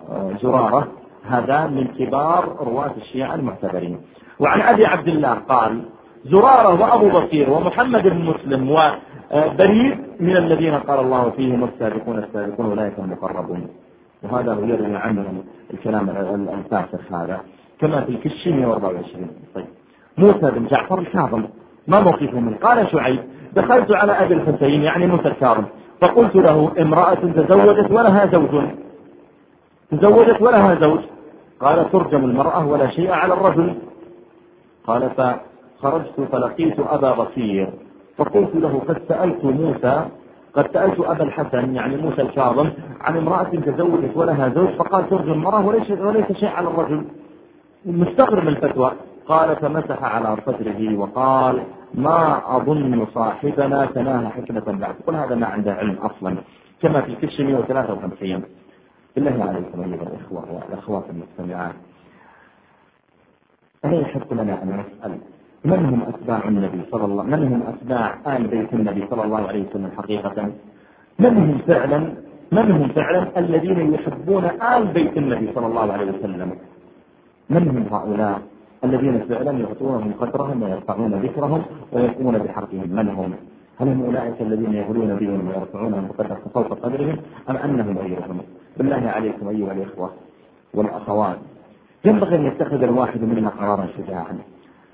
وزرارة هذا من كبار رواة الشيعة المعتبرين. وعن أبي عبد الله قال زرارة وأبو بصير ومحمد بن مسلم وبريد من الذين قال الله فيهم السابقون السابقون أولئك المقربون. وهذا هو يروي عنه الكلام الفاسخ هذا. كما في الكشي 124 طيب. موسى بن جعفر الكاظم ما موقفه منه؟ قال شعيب دخلت على أبي الحسين يعني موسى الكاظم فقلت له امرأة تزوجت ولها زوج. تزوجت ولها زوج؟ قال ترجم المرأة ولا شيء على الرجل. قال فخرجت فلقيت أبا بصير. فقلت له قد سألت موسى قد سألت أبا الحسن يعني موسى الكاظم عن امرأة تزوجت ولها زوج فقال ترجم المرأة وليس, وليس شيء على الرجل. مستغرب الفتوى. قال فمسح على صدره وقال ما أظن صاحبنا تناهى حكمة بعد. قل هذا ما عنده علم أصلا كما في كش 153 بالله عليكم أيها الإخوة والأخوات المستمعات. ألا يحق لنا أن نسأل من هم أتباع النبي صلى الله من هم أتباع آل بيت النبي صلى الله عليه وسلم حقيقة؟ من هم فعلا من هم فعلا الذين يحبون آل بيت النبي صلى الله عليه وسلم؟ من هم هؤلاء الذين فعلا يعطونهم قدرهم ويرفعون ذكرهم ويقومون بحقهم من هم؟ هل هم أولئك الذين يغلون بهم ويرفعونهم فوق قدرهم أم أنهم غيرهم؟ بالله عليكم أيها الإخوة والأخوات. ينبغي أن يتخذ الواحد منا قرارا شجاعا.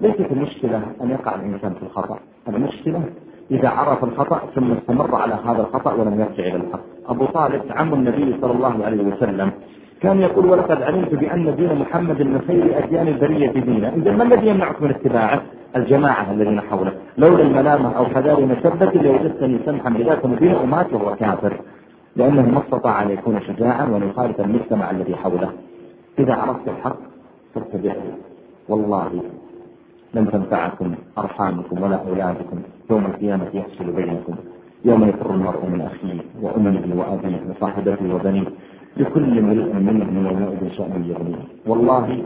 ليست المشكلة أن يقع الإنسان في الخطأ. المشكلة إذا عرف الخطأ ثم استمر على هذا الخطأ ولم يرجع إلى الحق. أبو طالب عم النبي صلى الله عليه وسلم كان يقول ولقد علمت بأن دين محمد من خير أديان البرية دينا إذا ما الذي يمنعك من اتباعه؟ الجماعة الذين حوله. لولا الملامة أو حذار مسبة لوجدتني سمحا بذاك مبين ومات وهو كافر. لأنه ما استطاع أن يكون شجاعا وأن يخالف المجتمع الذي حوله. إذا عرفت الحق فاتبعه والله لن تنفعكم أرحامكم ولا أولادكم. يوم القيامة يفصل بينكم. يوم يفر المرء من أخيه وأمه وأبيه وصاحبته وبنيه. لكل امرئ منهم يومئذ شأن يغنيه. والله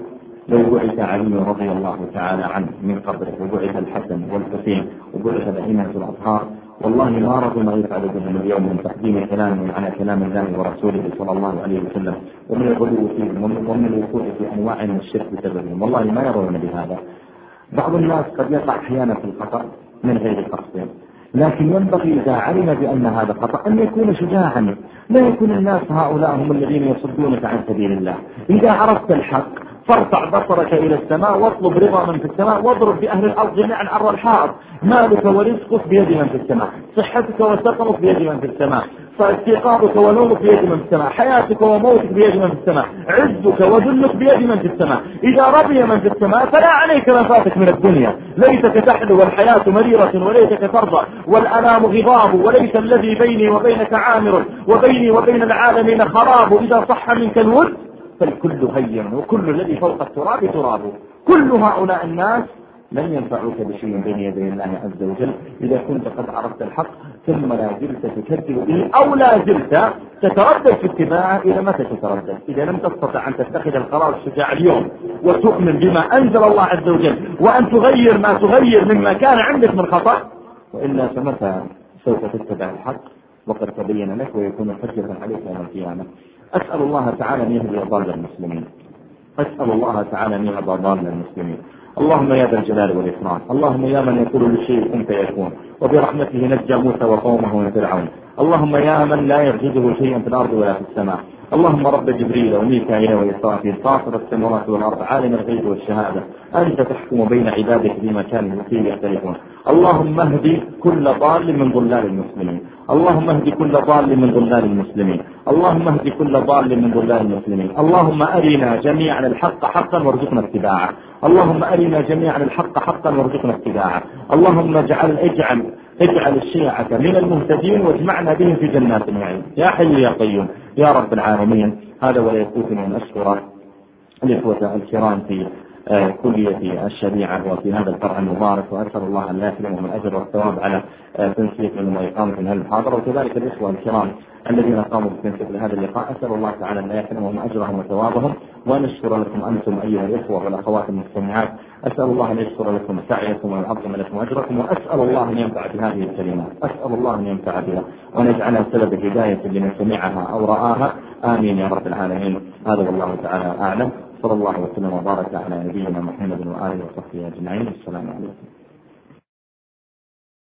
لو بعث علي رضي الله تعالى عنه من قبره وبعث الحسن والحسين وبعث الأئمة الأطهار والله ما ما يفعل بهم اليوم من تقديم كلامهم على كلام الله ورسوله صلى الله عليه وسلم. ومن الغلو فيهم ومن الوقوع في أنواع من الشرك بسببهم. والله ما يرون بهذا. بعض الناس قد يقع أحيانا في الخطأ من غير قصد لكن ينبغي إذا علم بأن هذا خطأ أن يكون شجاعا. لا يكون الناس هؤلاء هم الذين يصدونك عن سبيل الله. إذا عرفت الحق فارفع بصرك إلى السماء واطلب رضا من في السماء واضرب بأهل الأرض جميعا عر الحائط. مالك ورزقك بيد من في السماء. صحتك وسقمك بيد من في السماء. فاستيقاظك ونومك بيد من في السماء. حياتك وموتك بيد من في السماء. عزك وذلك بيد من في السماء. إذا رضي من في السماء فلا عليك ما فاتك من الدنيا. ليتك تحلو والحياة مريرة وليتك ترضى. والأنام غضاب وليس الذي بيني وبينك عامر. وبيني وبين العالمين خراب. إذا صح منك الود فالكل هين وكل الذي فوق التراب تراب. كل هؤلاء الناس لن ينفعوك بشيء بين يدي الله عز وجل. إذا كنت قد عرفت الحق ثم لا زلت تكذب. به أو لا زلت تتردد في اتباعه إلى متى تتردد. إذا لم تستطع أن تتخذ القرار الشجاع اليوم وتؤمن بما أنزل الله عز وجل وأن تغير ما تغير مما كان عندك من خطأ وإلا فمتى سوف تتبع الحق؟ وقد تبين لك ويكون حجة عليك يوم القيامة. أسأل الله تعالى أن يهدي ضال المسلمين. أسأل الله تعالى أن يهدي ضال المسلمين. اللهم يا ذا الجلال والإكرام. اللهم يا من يقول للشيء كن فيكون. وبرحمته نجى موسى وقومه من فرعون. اللهم يا من لا يرجده شيء في الأرض ولا في السماء. اللهم رب جبريل وميكائيل وإسرافيل فاطر السماوات والأرض عالم الغيب والشهادة. أنت تحكم بين عبادك فيما كانوا فيه يختلفون. اللهم اهدي كل ضال من ضلال المسلمين. اللهم اهد كل ضال من ضلال المسلمين. اللهم اهد كل ضال من ضلال المسلمين. اللهم أرنا جميعا الحق حقا وارزقنا اتباعه. اللهم أرنا جميعا الحق حقا وارزقنا اتباعه. اللهم اجعل اجعل اجعل الشيعة من المهتدين واجمعنا بهم في جنات النعيم. يا حي يا قيوم. يا رب العالمين. هذا ولا يفوتني أن اشكر الإخوة الكرام في آه، كلية الشريعة وفي هذا الفرع المبارك وأسأل الله أن لا يحرمهم الأجر والثواب على آه، تنسيقهم وإقامة هذه المحاضرة. وكذلك الإخوة الكرام الذين قاموا بتنسيق لهذا اللقاء أسأل الله تعالى أن لا يحرمهم أجرهم وثوابهم. وأن يشكر لكم أنتم أيها الإخوة والأخوات المستمعات. أسأل الله أن يشكر لكم سعيكم ويعظم لكم أجركم. وأسأل الله أن ينفع بهذه الكلمات. أسأل الله أن ينفع بها. وأن يجعلها سبب هداية لمن سمعها أو رآها. آمين يا رب العالمين. هذا والله تعالى أعلم. صلى الله وسلم وبارك على نبينا محمد وآله وصحبه أجمعين. السلام عليكم.